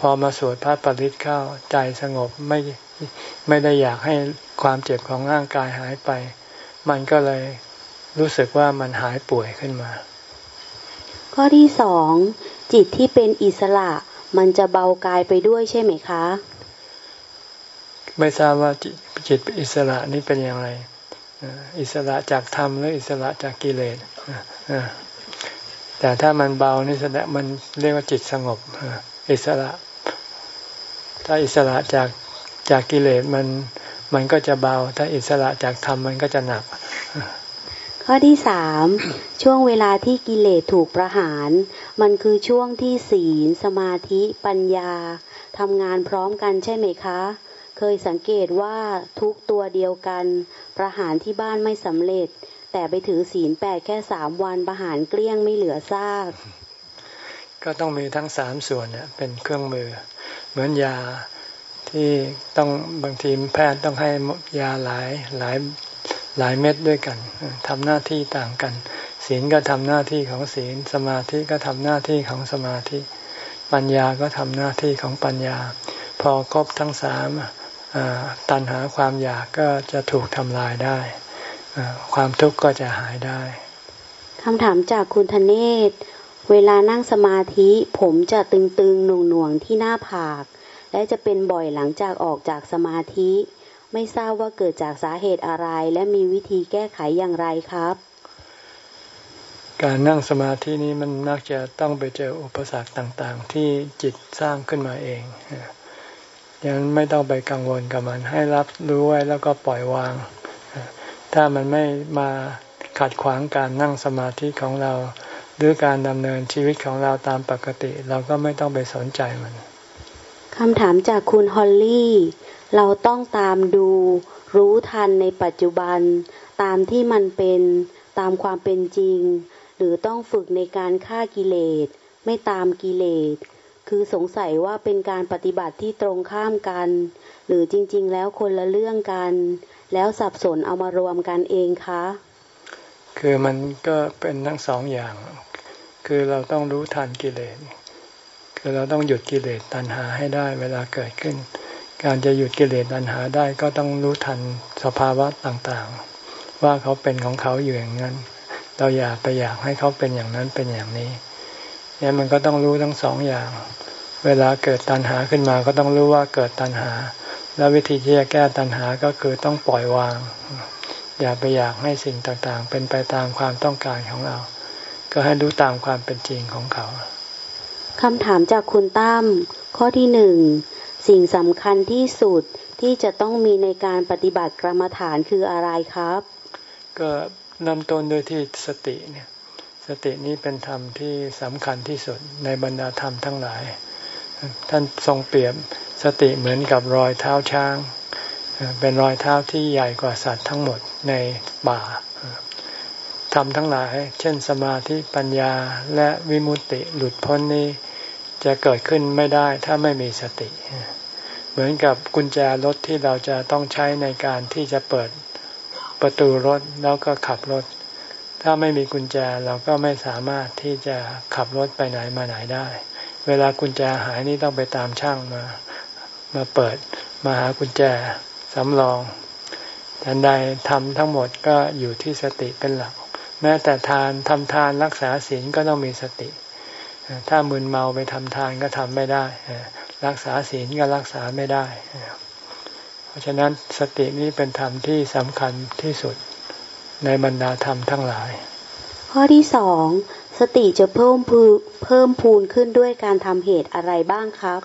พอมาสวดพระปริตเข้าใจสงบไม่ไม่ได้อยากให้ความเจ็บของร่างกายหายไป มันก็เลยรู้สึกว่ามันหายป่วยขึ้นมา ข้อที่สองจิตที่เป็นอิสระมันจะเบากายไปด้วยใช่ไหมคะ ไม่ทราบว่าจิตอิสระนี่เป็นอย่างไร อิสระจากธรรมหรืออิสระจากกิเลสแต่ถ้ามันเบานี่แสดงมันเรียกว่าจิตสงบอิสระ ถ้าอิสระจากจากกิเลสมันมันก็จะเบา ถ้าอิสระจากธรรมมันก็จะหนัก ข้อที่สามช่วงเวลาที่กิเลสถูกประหาร มันคือช่วงที่ศีล สมาธิปัญญาทำงานพร้อมกันใช่ไหมคะ เคยสังเกตว่าทุกตัวเดียวกัน ประหารที่บ้านไม่สำเร็จ แต่ไปถือศีลแปดแค่สามวันประหารเกลี้ยงไม่เหลือซาก ก็ต้องมีทั้งสามส่วนเนี่ยเป็นเครื่องมือ เหมือนยาที่ต้องบางทีแพทย์ต้องให้ยาหลายหลายหลายเม็ดด้วยกันทำหน้าที่ต่างกัน ศีลก็ทำหน้าที่ของศีล สมาธิก็ทำหน้าที่ของสมาธิ ปัญญาก็ทำหน้าที่ของปัญญา พอครบทั้งสามตัณหาความอยากก็จะถูกทำลายได้ ความทุกข์ก็จะหายได้คำถามจากคุณธเนศ เวลานั่งสมาธิผมจะตึงๆหน่วงๆที่หน้าผาก และจะเป็นบ่อยหลังจากออกจากสมาธิ ไม่ทราบว่าเกิดจากสาเหตุอะไร และมีวิธีแก้ไขอย่างไรครับ การนั่งสมาธินี้มันมักจะต้องไปเจออุปสรรคต่างๆ ที่จิตสร้างขึ้นมาเองยังไม่ต้องไปกังวลกับมัน ให้รับรู้ไว้แล้วก็ปล่อยวาง ถ้ามันไม่มาขัดขวางการนั่งสมาธิของเรา หรือการดำเนินชีวิตของเราตามปกติ เราก็ไม่ต้องไปสนใจมันคำถามจากคุณฮอลลี่ เราต้องตามดูรู้ทันในปัจจุบัน ตามที่มันเป็นตามความเป็นจริง หรือต้องฝึกในการฆ่ากิเลส ไม่ตามกิเลส คือสงสัยว่าเป็นการปฏิบัติที่ตรงข้ามกัน หรือจริง ๆ แล้วคนละเรื่องกัน แล้วสับสนเอามารวมกันเองคะ คือมันก็เป็นทั้งสองอย่าง คือเราต้องรู้ทันกิเลส คือเราต้องหยุดกิเลสตัณหาให้ได้เวลาเกิดขึ้น การจะหยุดกิเลสตัณหาได้ก็ต้องรู้ทันสภาวะต่างๆ ว่าเขาเป็นของเขาอยู่อย่างนั้น เราอยากไปอยากให้เขาเป็นอย่างนั้นเป็นอย่างนี้เนี่ยมันก็ต้องรู้ทั้งสองอย่าง เวลาเกิดตัณหาขึ้นมาก็ต้องรู้ว่าเกิดตัณหา แล้ววิธีที่จะแก้ตัณหาก็คือต้องปล่อยวาง อย่าไปอยากให้สิ่งต่างๆ เป็นไปตามความต้องการของเรา ก็ให้รู้ตามความเป็นจริงของเขาคำถามจากคุณตั้มข้อที่หนึ่งสิ่งสำคัญที่สุดที่จะต้องมีในการปฏิบัติกรรมฐานคืออะไรครับ ก็เริ่มต้นด้วยที่สติเนี่ยสตินี้เป็นธรรมที่สำคัญที่สุดในบรรดาธรรมทั้งหลาย ท่านทรงเปรียบสติเหมือนกับรอยเท้าช้าง เป็นรอยเท้าที่ใหญ่กว่าสัตว์ทั้งหมดในป่า ทำทั้งหลาย เช่นสมาธิปัญญาและวิมุตติหลุดพ้นนี้จะเกิดขึ้นไม่ได้ถ้าไม่มีสติ เหมือนกับกุญแจรถที่เราจะต้องใช้ในการที่จะเปิดประตูรถแล้วก็ขับรถ ถ้าไม่มีกุญแจเราก็ไม่สามารถที่จะขับรถไปไหนมาไหนได้ เวลากุญแจหายนี่ต้องไปตามช่างมา มาเปิดมาหากุญแจสำรองทันใดทำทั้งหมดก็อยู่ที่สติเป็นหลัก แม้แต่ทานทำทานรักษาศีลก็ต้องมีสติ ถ้ามึนเมาไปทำทานก็ทำไม่ได้ รักษาศีลก็รักษาไม่ได้ เพราะฉะนั้นสตินี้เป็นธรรมที่สำคัญที่สุดในบรรดาธรรมทั้งหลาย ข้อที่สองสติจะเพิ่มพูเพิ่มพูนขึ้นด้วยการทำเหตุอะไรบ้างครับ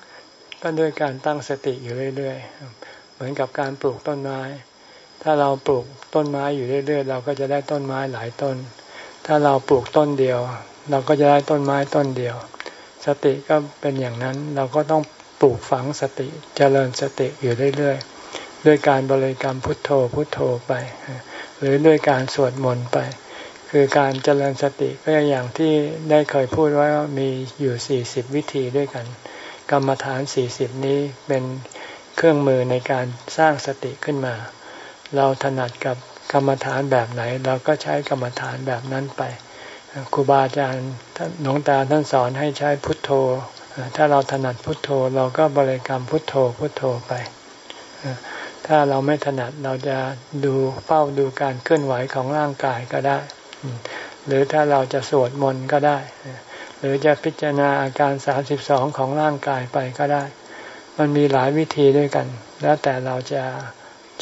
ก็ด้วยการตั้งสติอยู่เรื่อย ๆ เหมือนกับการปลูกต้นไม้ ถ้าเราปลูก ต้นไม้อยู่เรื่อย ๆ เราก็จะได้ต้นไม้หลายต้น ถ้าเราปลูกต้นเดียว เราก็จะได้ต้นไม้ต้นเดียว สติก็เป็นอย่างนั้นเราก็ต้องปลูกฝังสติจเจริญสติอยู่เรื่อยๆด้วยการบริกรรมพุทโธพุทโธไป หรือด้วยการสวดมนต์ไป คือการเจริญสติก็อย่างที่ได้เคยพูดไว้ว่ามีอยู่สี่สิบวิธีด้วยกัน กรรมฐานสี่สิบนี้เป็นเครื่องมือในการสร้างสติขึ้นมา เราถนัดกับกรรมฐานแบบไหน เราก็ใช้กรรมฐานแบบนั้นไปครูบาอาจารย์หลวงตาท่านสอนให้ใช้พุทโธ ถ้าเราถนัดพุทโธ เราก็บริกรรมพุทโธพุทโธไป ถ้าเราไม่ถนัดเราจะดูเฝ้าดูการเคลื่อนไหวของร่างกายก็ได้ หรือถ้าเราจะสวดมนต์ก็ได้ หรือจะพิจารณาอาการสามสิบสองของร่างกายไปก็ได้ มันมีหลายวิธีด้วยกัน แล้วแต่เราจะ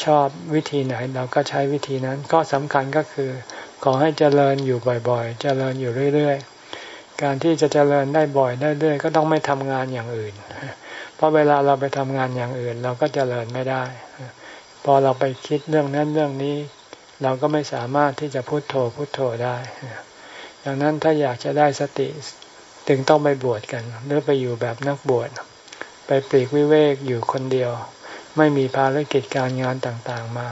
ชอบวิธีไหนเราก็ใช้วิธีนั้น ก็สำคัญก็คือ ขอให้เจริญอยู่บ่อยๆ เจริญอยู่เรื่อยๆ การที่จะเจริญได้บ่อยได้เรื่อยก็ต้องไม่ทำงานอย่างอื่น เพราะเวลาเราไปทำงานอย่างอื่น เราก็เจริญไม่ได้ พอเราไปคิดเรื่องนั้นเรื่องนี้ เราก็ไม่สามารถที่จะพุโทโธพุโทโธได้ดังนั้นถ้าอยากจะได้สติถึงต้องไปบวชกัน หรือไปอยู่แบบนักบวชไปปลีกวิเวกอยู่คนเดียว ไม่มีภารกิจการงานต่างๆมา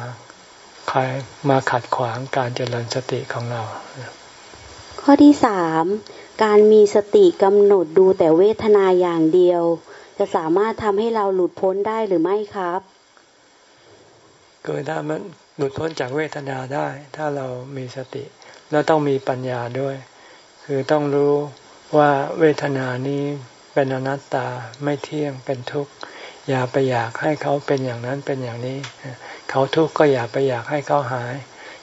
คอยมาขัดขวางการเจริญสติของเรา ข้อที่สามการมีสติกำหนดดูแต่เวทนาอย่างเดียว จะสามารถทำให้เราหลุดพ้นได้หรือไม่ครับคือถ้ามันหลุดพ้นจากเวทนาได้ ถ้าเรามีสติ แล้วต้องมีปัญญาด้วย คือต้องรู้ว่าเวทนานี้เป็นอนัตตาไม่เที่ยงเป็นทุกข์ อย่าไปอยากให้เขาเป็นอย่างนั้นเป็นอย่างนี้ เขาทุกข์ก็อย่าไปอยากให้เขาหาย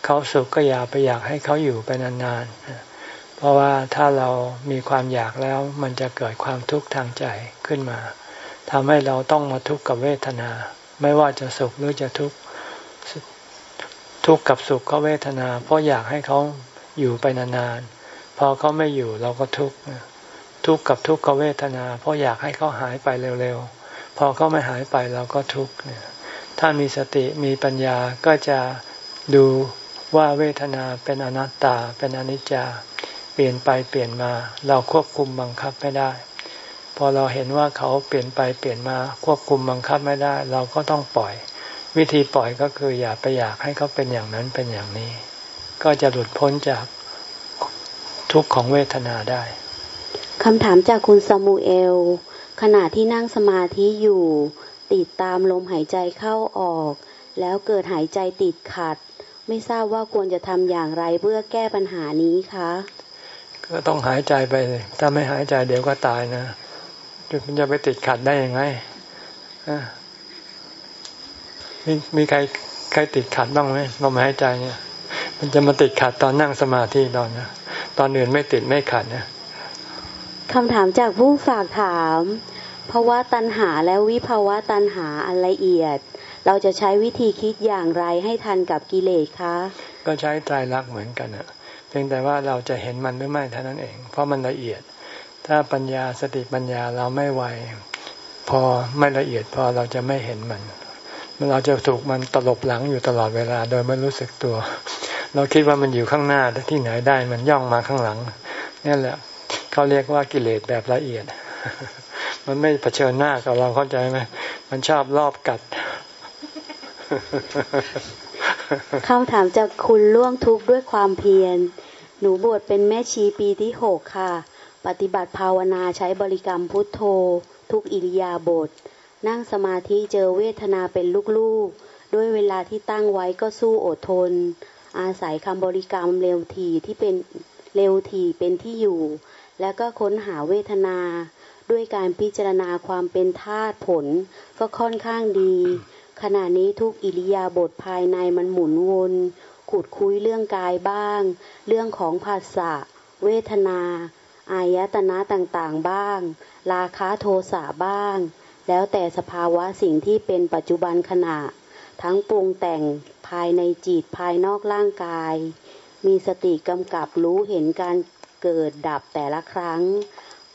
เขาสุขก็อย่าไปอยากให้เขาอยู่ไปนานๆ เพราะว่าถ้าเรามีความอยากแล้วมันจะเกิดความทุกข์ทางใจขึ้นมาทำให้เราต้องมาทุกข์กับเวทนา ไม่ว่าจะสุขหรือจะทุกข์ทุกข์กับสุขก็เวทนา เพราะอยากให้เขาอยู่ไปนานๆ พอเขาไม่อยู่เราก็ทุกข์ทุกข์กับทุกขเวทนา เพราะอยากให้เขาหายไปเร็วๆ พอเขาไม่หายไปเราก็ทุกข์ถ้ามีสติมีปัญญาก็จะดูว่าเวทนาเป็นอนัตตา เป็นอนิจจา เปลี่ยนไปเปลี่ยนมา เราควบคุมบังคับไม่ได้ พอเราเห็นว่าเขาเปลี่ยนไปเปลี่ยนมา ควบคุมบังคับไม่ได้ เราก็ต้องปล่อย วิธีปล่อยก็คืออย่าไปอยากให้เขาเป็นอย่างนั้นเป็นอย่างนี้ ก็จะหลุดพ้นจากทุกข์ของเวทนาได้คำถามจากคุณซามูเอล ขณะที่นั่งสมาธิอยู่ ติดตามลมหายใจเข้าออก แล้วเกิดหายใจติดขัด ไม่ทราบว่าควรจะทำอย่างไรเพื่อแก้ปัญหานี้คะก็ต้องหายใจไปเลยถ้าไม่หายใจเดี๋ยวก็ตายนะจุดมันจะไปติดขัดได้ยังไงมีมีใครใครติดขัดบ้างไหมลมหายใจเนี่ย มันจะมาติดขัดตอนนั่งสมาธิตอนนะตอนอื่นไม่ติดไม่ขัดนะ คำถามจากผู้ฝากถามภาวะตัณหาและวิภาวะตัณหาอันละเอียด เราจะใช้วิธีคิดอย่างไรให้ทันกับกิเลสคะ ก็ใช้ใจรักเหมือนกันอะเพียงแต่ว่าเราจะเห็นมันหรือไม่เท่านั้นเอง เพราะมันละเอียด ถ้าปัญญาสติปัญญาเราไม่ไวพอไม่ละเอียดพอเราจะไม่เห็นมัน เราจะถูกมันตลบหลังอยู่ตลอดเวลา โดยไม่รู้สึกตัว เราคิดว่ามันอยู่ข้างหน้าแต่ที่ไหนได้มันย่องมาข้างหลังนี่แหละ เขาเรียกว่ากิเลสแบบละเอียด มันไม่เผชิญหน้ากับเราเข้าใจไหมมันชอบรอบกัดคำถามจากคุณล่วงทุกข์ด้วยความเพียร หนูบวชเป็นแม่ชีปีที่หกค่ะ ปฏิบัติภาวนาใช้บริกรรมพุทโธ ทุกอิริยาบถ นั่งสมาธิเจอเวทนาเป็นลูกๆ ด้วยเวลาที่ตั้งไว้ก็สู้อดทน อาศัยคำบริกรรมเร็วทีที่เป็นเร็วทีเป็นที่อยู่ แล้วก็ค้นหาเวทนา ด้วยการพิจารณาความเป็นธาตุผลก็ค่อนข้างดี ขณะนี้ทุกอิริยาบถภายในมันหมุนวนขุดคุยเรื่องกายบ้าง เรื่องของภาษะเวทนา อายตนะต่างๆบ้าง ราคะโทสะบ้าง แล้วแต่สภาวะสิ่งที่เป็นปัจจุบันขณะ ทั้งปรุงแต่งภายในจิตภายนอกร่างกาย มีสติกำกับรู้เห็นการ เกิดดับแต่ละครั้ง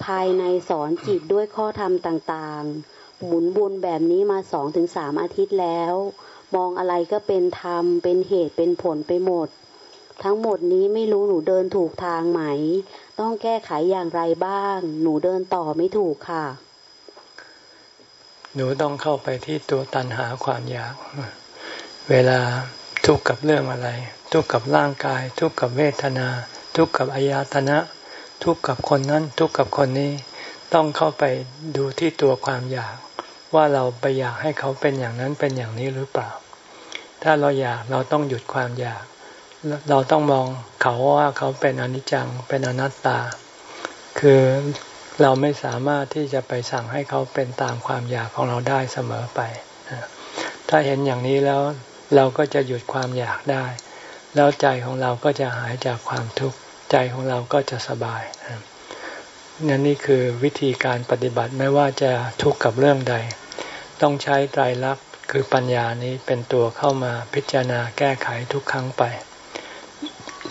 ภายในสอนจิตด้วยข้อธรรมต่างๆ หมุนวนแบบนี้มาสองถึงสามอาทิตย์แล้ว มองอะไรก็เป็นธรรม เป็นเหตุเป็นผลไปหมด ทั้งหมดนี้ไม่รู้หนูเดินถูกทางไหม ต้องแก้ไขอย่างไรบ้าง หนูเดินต่อไม่ถูกค่ะ หนูต้องเข้าไปที่ตัวตันหาความอยาก เวลาทุกข์กับเรื่องอะไร ทุกข์กับร่างกาย ทุกข์กับเวทนา ทุกข์กับอายตนะ ทุกข์กับคนนั้น ทุกข์กับคนนี้ ต้องเข้าไปดูที่ตัวความอยาก ว่าเราไปอยากให้เขาเป็นอย่างนั้นเป็นอย่างนี้หรือเปล่า ถ้าเราอยากเราต้องหยุดความอยาก เราต้องมองเขาว่าเขาเป็นอนิจจังเป็นอนัตตา คือเราไม่สามารถที่จะไปสั่งให้เขาเป็นตามความอยากของเราได้เสมอไป ถ้าเห็นอย่างนี้แล้วเราก็จะหยุดความอยากได้ แล้วใจของเราก็จะหายจากความทุกข์ ใจของเราก็จะสบายนั่นนี่คือวิธีการปฏิบัติไม่ว่าจะทุกข์กับเรื่องใด ต้องใช้ไตรลักษณ์คือปัญญานี้เป็นตัวเข้ามาพิจารณาแก้ไขทุกครั้งไป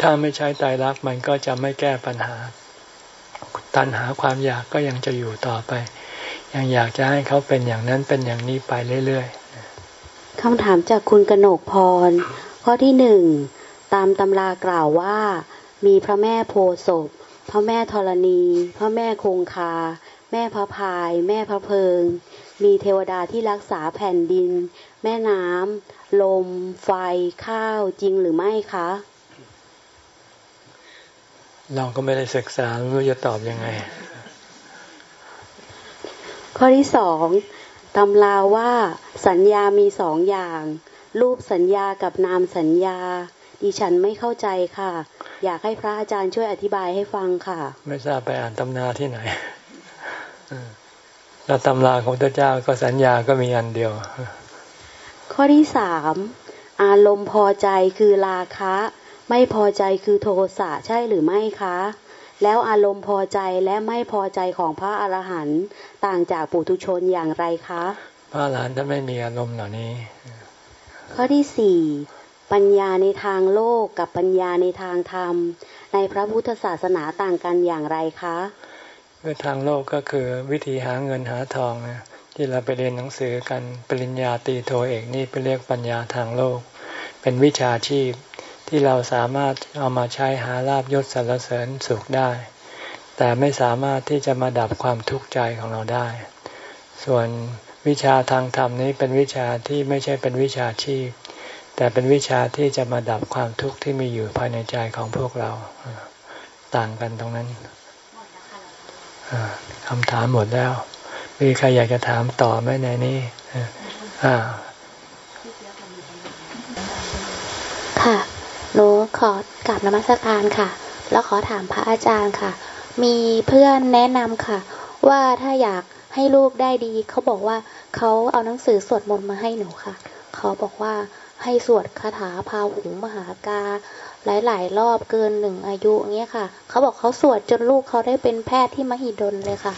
ถ้าไม่ใช้ไตรลักษณ์มันก็จะไม่แก้ปัญหา ตัณหาความอยากก็ยังจะอยู่ต่อไป ยังอยากจะให้เขาเป็นอย่างนั้นเป็นอย่างนี้ไปเรื่อยๆคำถามจากคุณกนกพร ข้อที่หนึ่งตามตำรากล่าวว่า มีพระแม่โพศพ พระแม่ธรณี พระแม่คงคา แม่พระพาย แม่พระเพิง มีเทวดาที่รักษาแผ่นดิน แม่น้ำ ลม ไฟ ข้าว จริงหรือไม่คะ เราก็ไม่ได้ศึกษาไม่รู้จะตอบยังไง ข้อที่สองตำราว่าสัญญามีสองอย่าง รูปสัญญากับนามสัญญา ดิฉันไม่เข้าใจค่ะ อยากให้พระอาจารย์ช่วยอธิบายให้ฟังค่ะ ไม่ทราบไปอ่านตำนาที่ไหนแล้วตำราของพระเจ้าก็สัญญาก็มีอันเดียว ข้อที่สามอารมณ์พอใจคือราคะ ไม่พอใจคือโทสะใช่หรือไม่คะ แล้วอารมณ์พอใจและไม่พอใจของพระอรหันต์ต่างจากปุถุชนอย่างไรคะ พระอรหันต์จะไม่มีอารมณ์เหล่านี้ ข้อที่สี่ ปัญญาในทางโลกกับปัญญาในทางธรรม ในพระพุทธศาสนาต่างกันอย่างไรคะทางโลกก็คือวิธีหาเงินหาทองนะที่เราไปเรียนหนังสือกันปริญญาตีโทเอกนี่ไปเรียกปัญญาทางโลก เป็นวิชาชีพที่เราสามารถเอามาใช้หาลาบยศสรรเสริญสุขได้ แต่ไม่สามารถที่จะมาดับความทุกข์ใจของเราได้ ส่วนวิชาทางธรรมนี้เป็นวิชาที่ไม่ใช่เป็นวิชาชีพ แต่เป็นวิชาที่จะมาดับความทุกข์ที่มีอยู่ภายในใจของพวกเรา ต่างกันตรงนั้นคำถามหมดแล้ว มีใครอยากจะถามต่อไหมในนี้อ่าค่ะ หนูขอกลับนมัสการค่ะ แล้วขอถามพระอาจารย์ค่ะ มีเพื่อนแนะนำค่ะ ว่าถ้าอยากให้ลูกได้ดี เขาบอกว่าเขาเอาหนังสือสวดมนต์มาให้หนูค่ะ เขาบอกว่า ให้สวดคาถาพาหุงมหากา หลาย ๆ รอบเกินหนึ่งอายุเงี้ยค่ะ เขาบอกเขาสวดจนลูกเขาได้เป็นแพทย์ที่มหิดลเลยค่ะ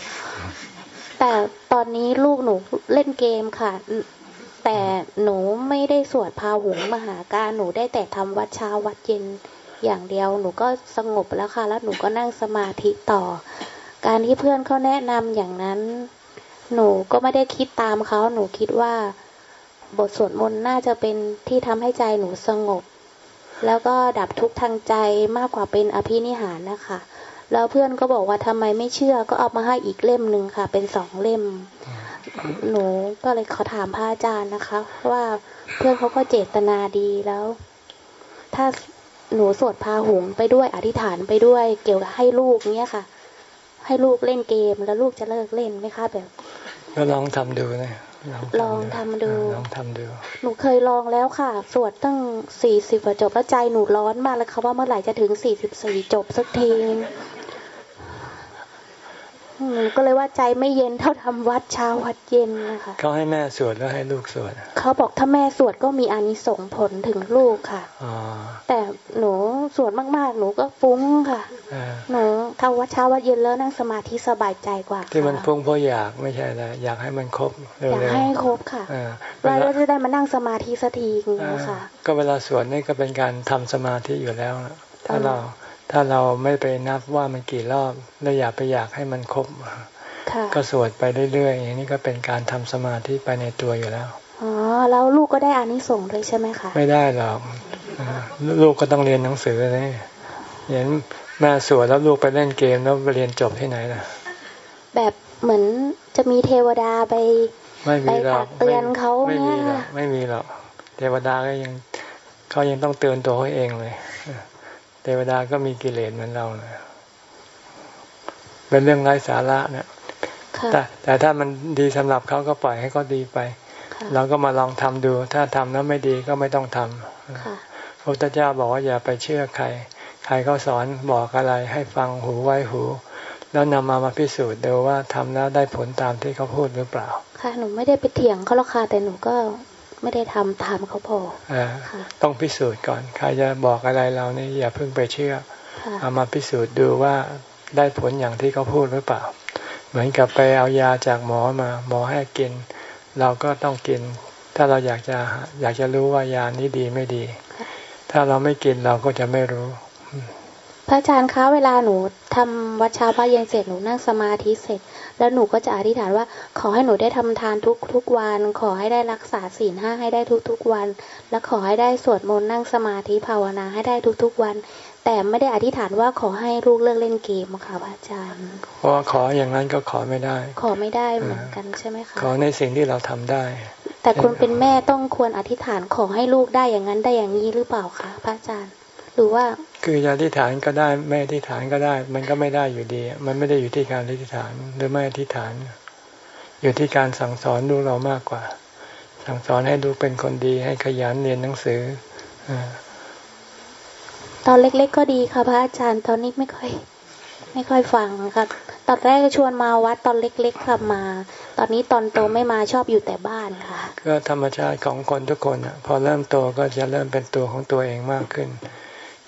แต่ตอนนี้ลูกหนูเล่นเกมค่ะ แต่หนูไม่ได้สวดพาหุงมหาการหนูได้แต่ทำวัดเช้าวัดเย็นอย่างเดียวหนูก็สงบแล้วค่ะ แล้วหนูก็นั่งสมาธิต่อ การที่เพื่อนเขาแนะนำอย่างนั้น หนูก็ไม่ได้คิดตามเขาหนูคิดว่า บทสวดมนต์น่าจะเป็นที่ทำให้ใจหนูสงบ แล้วก็ดับทุกข์ทางใจมากกว่าเป็นอภินิหารนะคะ แล้วเพื่อนก็บอกว่าทำไมไม่เชื่อก็เอามาให้อีกเล่มหนึ่งค่ะ เป็นสองเล่ม หนูก็เลยขอถามพระอาจารย์นะคะ ว่าเพื่อนเขาก็เจตนาดีแล้ว ถ้าหนูสวดพาหุงไปด้วยอธิษฐานไปด้วย เกี่ยวกับให้ลูกเนี้ยค่ะ ให้ลูกเล่นเกมแล้วลูกจะเลิกเล่นไหมคะแบบ ก็ลองทำดูนะ ลองทำดูลองทำดู หนูเคยลองแล้วค่ะ สวดตั้งสี่สิบจบแล้วใจหนูร้อนมากเลยค่ะว่าเมื่อไหร่จะถึงสี่สิบสี่จบสักทีหนู ก็เลยว่าใจไม่เย็นเท่าทำวัดเช้าวัดเย็นนะคะเขาให้แม่สวดแล้วให้ลูกสวดเขาบอกถ้าแม่สวดก็มีอานิสงส์ผลถึงลูกค่ะแต่หนูสวดมากๆ หนูก็ฟุ้งค่ะหนูทำวัดเช้าวัดเย็นแล้วนั่งสมาธิสบายใจกว่า ที่มันฟุ้งเพราะอยากไม่ใช่แล้วอยากให้มันครบอยากให้ครบค่ะแล้วจะได้มานั่งสมาธิสักทีอย่างนี้ค่ะก็เวลาสวดนี่ก็เป็นการทำสมาธิอยู่แล้วถ้าเรา ถ้าเราไม่ไปนับว่ามันกี่รอบแล้วอย่าไปอยากให้มันครบก็สวดไปเรื่อยๆอย่างนี้ก็เป็นการทำสมาธิไปในตัวอยู่แล้วอ๋อแล้วลูกก็ได้อานิสงส์เลยใช่ไหมคะไม่ได้หรอกลูกก็ต้องเรียนหนังสือเลยเห็นแม่สวดแล้วลูกไปเล่นเกมแล้วไปเรียนจบที่ไหนล่ะ แบบเหมือนจะมีเทวดาไปไปตักเตือนเขาไม่มีหรอกไม่มีหรอกเทวดาก็ยังเขายังต้องเตือนตัวเขาเองเลย เทวดาก็มีกิเลสเหมือนเราเลยเป็นเรื่องไร้สาระเนี่ยแต่แต่ถ้ามันดีสำหรับเขาก็ปล่อยให้เขาดีไป เราก็มาลองทำดู ถ้าทำแล้วไม่ดีก็ไม่ต้องทำพระพุทธเจ้าบอกว่าอย่าไปเชื่อใคร ใครเขาสอนบอกอะไร ให้ฟังหูไว้หู แล้วนำมามาพิสูจน์ดูว่าทำแล้วได้ผลตามที่เขาพูดหรือเปล่า ค่ะหนูไม่ได้ไปเถียงเขาหรอกค่ะแต่หนูก็ ไม่ได้ทำตามเขาพอต้องพิสูจน์ก่อน ใครจะบอกอะไรเรานี่อย่าเพิ่งไปเชื่อ เอามาพิสูจน์ดูว่าได้ผลอย่างที่เขาพูดหรือเปล่า เหมือนกับไปเอายาจากหมอมาหมอให้กิน เราก็ต้องกิน ถ้าเราอยากจะอยากจะรู้ว่ายานี้ดีไม่ดี ถ้าเราไม่กินเราก็จะไม่รู้พระอาจารย์คะเวลาหนูทำวัดเช้าพระเย็นเสร็จหนูนั่งสมาธิเสร็จ แล้วหนูก็จะอธิษฐานว่า ขอให้หนูได้ทำทานทุกทุกวัน ขอให้ได้รักษาศีลห้าให้ได้ทุกทุกวัน และขอให้ได้สวดมนต์นั่งสมาธิภาวนาให้ได้ทุกทุกวัน แต่ไม่ได้อธิษฐานว่าขอให้ลูกเลิกเล่นเกมค่ะพระอาจารย์เพราะขออย่างนั้นก็ขอไม่ได้ ขอไม่ได้เหมือนกันใช่ไหมคะขอในสิ่งที่เราทำได้ แต่คุณเป็นแม่ต้องควรอธิษฐานขอให้ลูกได้อย่างนั้นได้อย่างนี้หรือเปล่าคะพระอาจารย์ หรือว่า คือจะอธิษฐานก็ได้ไม่อธิษฐานก็ได้ มันก็ไม่ได้อยู่ดี มันไม่ได้อยู่ที่การอธิษฐานหรือไม่อธิษฐาน อยู่ที่การสั่งสอนดูเรามากกว่า สั่งสอนให้ดูเป็นคนดีให้ขยันเรียนหนังสืออตอนเล็ก ๆ ก็ดีค่ะพระอาจารย์ตอนนี้ไม่ค่อย ไม่ค่อยฟังค่ะตอนแรกก็ชวนมาวัดตอนเล็ก ๆค่ะมา ตอนนี้ตอนโตไม่มาชอบอยู่แต่บ้านค่ะ ก็ธรรมชาติของคนทุกคนอะ พอเริ่มโตก็จะเริ่มเป็นตัวของตัวเองมากขึ้น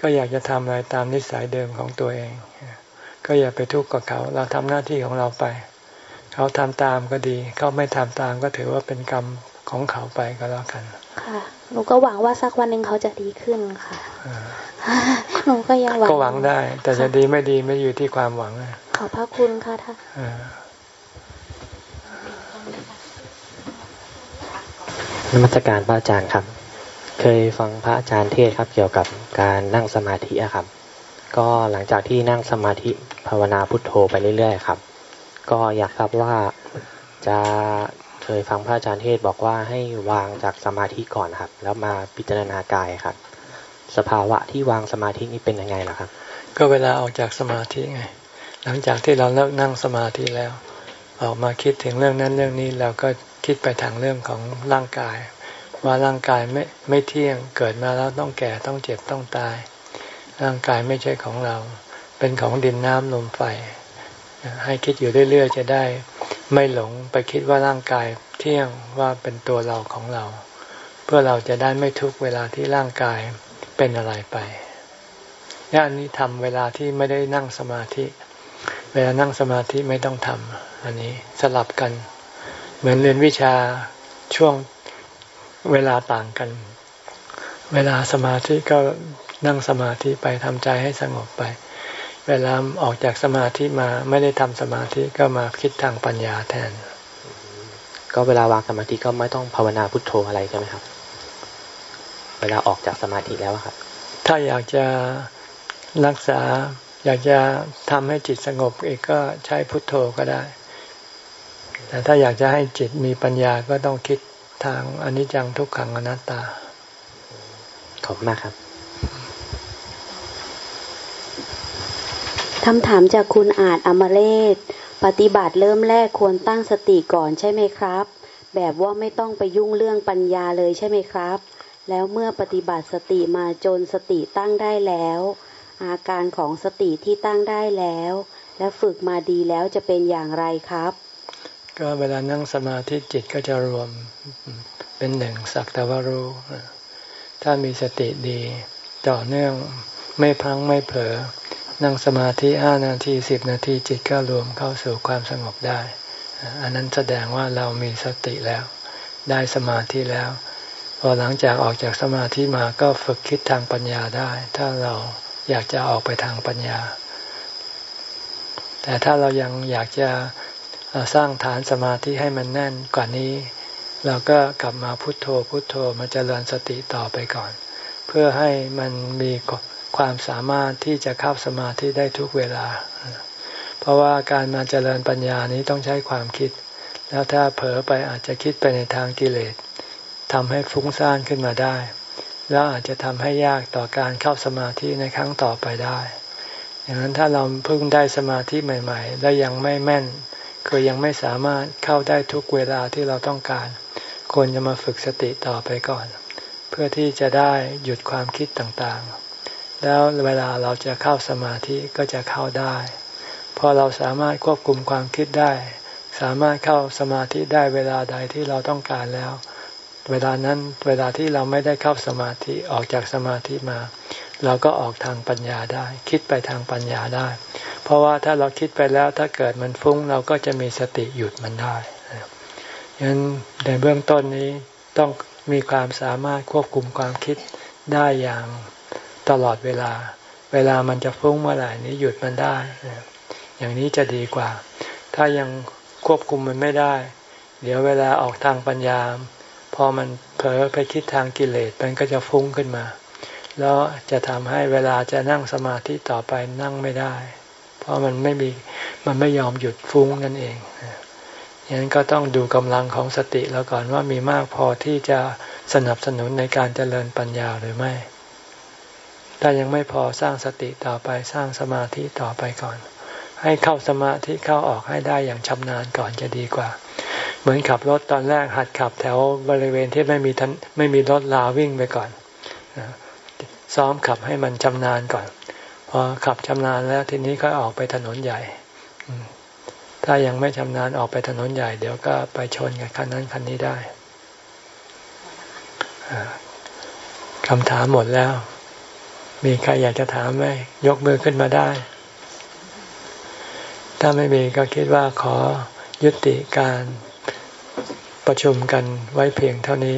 ก็อยากจะทำอะไรตามนิสัยเดิมของตัวเอง ก็อย่าไปทุกข์กับเขา เราทำหน้าที่ของเราไป เขาทำตามก็ดี เขาไม่ทำตามก็ถือว่าเป็นกรรมของเขาไปก็แล้วกัน ค่ะหนูก็หวังว่าสักวันหนึ่งเขาจะดีขึ้นค่ะหนูก็ยังหวัง ก็หวังได้ แต่จะดีไม่ดีไม่อยู่ที่ความหวังขอบพระคุณค่ะท่านนมัสการพระอาจารย์ครับ เคยฟังพระอาจารย์เทศครับเกี่ยวกับการนั่งสมาธิครับ ก็หลังจากที่นั่งสมาธิภาวนาพุทโธไปเรื่อยๆครับ ก็อยากทราบว่าจะเคยฟังพระอาจารย์เทศบอกว่าให้วางจากสมาธิก่อนครับ แล้วมาพิจารณากายครับ สภาวะที่วางสมาธินี้เป็นยังไงล่ะครับ ก็เวลาออกจากสมาธิไง หลังจากที่เราเลิกนั่งสมาธิแล้ว ออกมาคิดถึงเรื่องนั้นเรื่องนี้เราก็คิดไปทางเรื่องของร่างกาย ว่าร่างกายไม่ไม่เที่ยงเกิดมาแล้วต้องแก่ต้องเจ็บต้องตาย ร่างกายไม่ใช่ของเรา เป็นของดินน้ำลมไฟให้คิดอยู่เรื่อยๆจะได้ ไม่หลงไปคิดว่าร่างกายเที่ยงว่าเป็นตัวเราของเรา เพื่อเราจะได้ไม่ทุกเวลาที่ร่างกายเป็นอะไรไปนี่อันนี้ทำเวลาที่ไม่ได้นั่งสมาธิ เวลานั่งสมาธิไม่ต้องทำอันนี้สลับกัน เหมือนเรียนวิชาช่วง เวลาต่างกัน เวลาสมาธิก็นั่งสมาธิไปทำใจให้สงบไป เวลาออกจากสมาธิมาไม่ได้ทำสมาธิก็มาคิดทางปัญญาแทน ก็เวลาวางสมาธิก็ไม่ต้องภาวนาพุทโธอะไรใช่ไหมครับ เวลาออกจากสมาธิแล้วครับ ถ้าอยากจะรักษาอยากจะทำให้จิตสงบอีกก็ใช้พุทโธก็ได้ แต่ถ้าอยากจะให้จิตมีปัญญาก็ต้องคิด ทางอนิจจังทุกขังอนัตตา ขอบคุณมากครับคำถามจากคุณอาจอมเลศปฏิบัติเริ่มแรกควรตั้งสติก่อนใช่ไหมครับ แบบว่าไม่ต้องไปยุ่งเรื่องปัญญาเลยใช่ไหมครับ แล้วเมื่อปฏิบัติสติมาจนสติตั้งได้แล้ว อาการของสติที่ตั้งได้แล้ว และฝึกมาดีแล้วจะเป็นอย่างไรครับ ก็เวลานั่งสมาธิจิตก็จะรวมเป็นหนึ่งสักแต่ว่ารู้ถ้ามีสติดีต่อเนื่องไม่พังไม่เผลอ นั่งสมาธิห้านาทีสิบนาทีจิตก็รวมเข้าสู่ความสงบได้ อันนั้นแสดงว่าเรามีสติแล้ว ได้สมาธิแล้ว พอหลังจากออกจากสมาธิมาก็ฝึกคิดทางปัญญาได้ ถ้าเราอยากจะออกไปทางปัญญา แต่ถ้าเรายังอยากจะ สร้างฐานสมาธิให้มันแน่นกว่านี้ เราก็กลับมาพุโทโธพุโทโธมาเจริญสติต่อไปก่อน เพื่อให้มันมีความสามารถที่จะเข้าสมาธิได้ทุกเวลา เพราะว่าการมาเจริญปัญญานี้ต้องใช้ความคิด แล้วถ้าเผลอไปอาจจะคิดไปในทางกิเลสทำให้ฟุ้งซ่านขึ้นมาได้ แล้วอาจจะทำให้ยากต่อการเข้าสมาธิในครั้งต่อไปได้อย่างนั้นถ้าเราเพิ่งได้สมาธิใหม่ ๆ แล้วยังไม่แม่น คือยังไม่สามารถเข้าได้ทุกเวลาที่เราต้องการ ควรจะมาฝึกสติต่อไปก่อน เพื่อที่จะได้หยุดความคิดต่างๆ แล้วเวลาเราจะเข้าสมาธิก็จะเข้าได้พอเราสามารถควบคุมความคิดได้ สามารถเข้าสมาธิได้เวลาใดที่เราต้องการแล้ว เวลานั้นเวลาที่เราไม่ได้เข้าสมาธิออกจากสมาธิมา เราก็ออกทางปัญญาได้ คิดไปทางปัญญาได้ เพราะว่าถ้าเราคิดไปแล้วถ้าเกิดมันฟุ้ง เราก็จะมีสติหยุดมันได้ฉะนั้นในเบื้องต้นนี้ต้องมีความสามารถควบคุมความคิดได้อย่างตลอดเวลา เวลามันจะฟุ้งเมื่อไหร่นี้หยุดมันได้ อย่างนี้จะดีกว่า ถ้ายังควบคุมมันไม่ได้ เดี๋ยวเวลาออกทางปัญญา พอมันเผลอไปคิดทางกิเลสมันก็จะฟุ้งขึ้นมา แล้วจะทำให้เวลาจะนั่งสมาธิต่อไปนั่งไม่ได้ เพราะมันไม่มีมันไม่ยอมหยุดฟุ้งนั่นเองอย่างนั้นก็ต้องดูกำลังของสติแล้วก่อนว่ามีมากพอที่จะสนับสนุนในการเจริญปัญญาหรือไม่ ถ้ายังไม่พอสร้างสติต่อไปสร้างสมาธิต่อไปก่อน ให้เข้าสมาธิเข้าออกให้ได้อย่างชำนาญก่อนจะดีกว่า เหมือนขับรถตอนแรกหัดขับแถวบริเวณที่ไม่มีทันไม่มีรถลาวิ่งไปก่อน ซ้อมขับให้มันชำนาญก่อน พอขับชำนาญแล้วทีนี้ก็ออกไปถนนใหญ่ ถ้ายังไม่ชำนาญออกไปถนนใหญ่ เดี๋ยวก็ไปชนกับคันนั้นคันนี้ได้คำถามหมดแล้ว มีใครอยากจะถามไหมยกมือขึ้นมาได้ ถ้าไม่มีก็คิดว่าขอยุติการประชุมกันไว้เพียงเท่านี้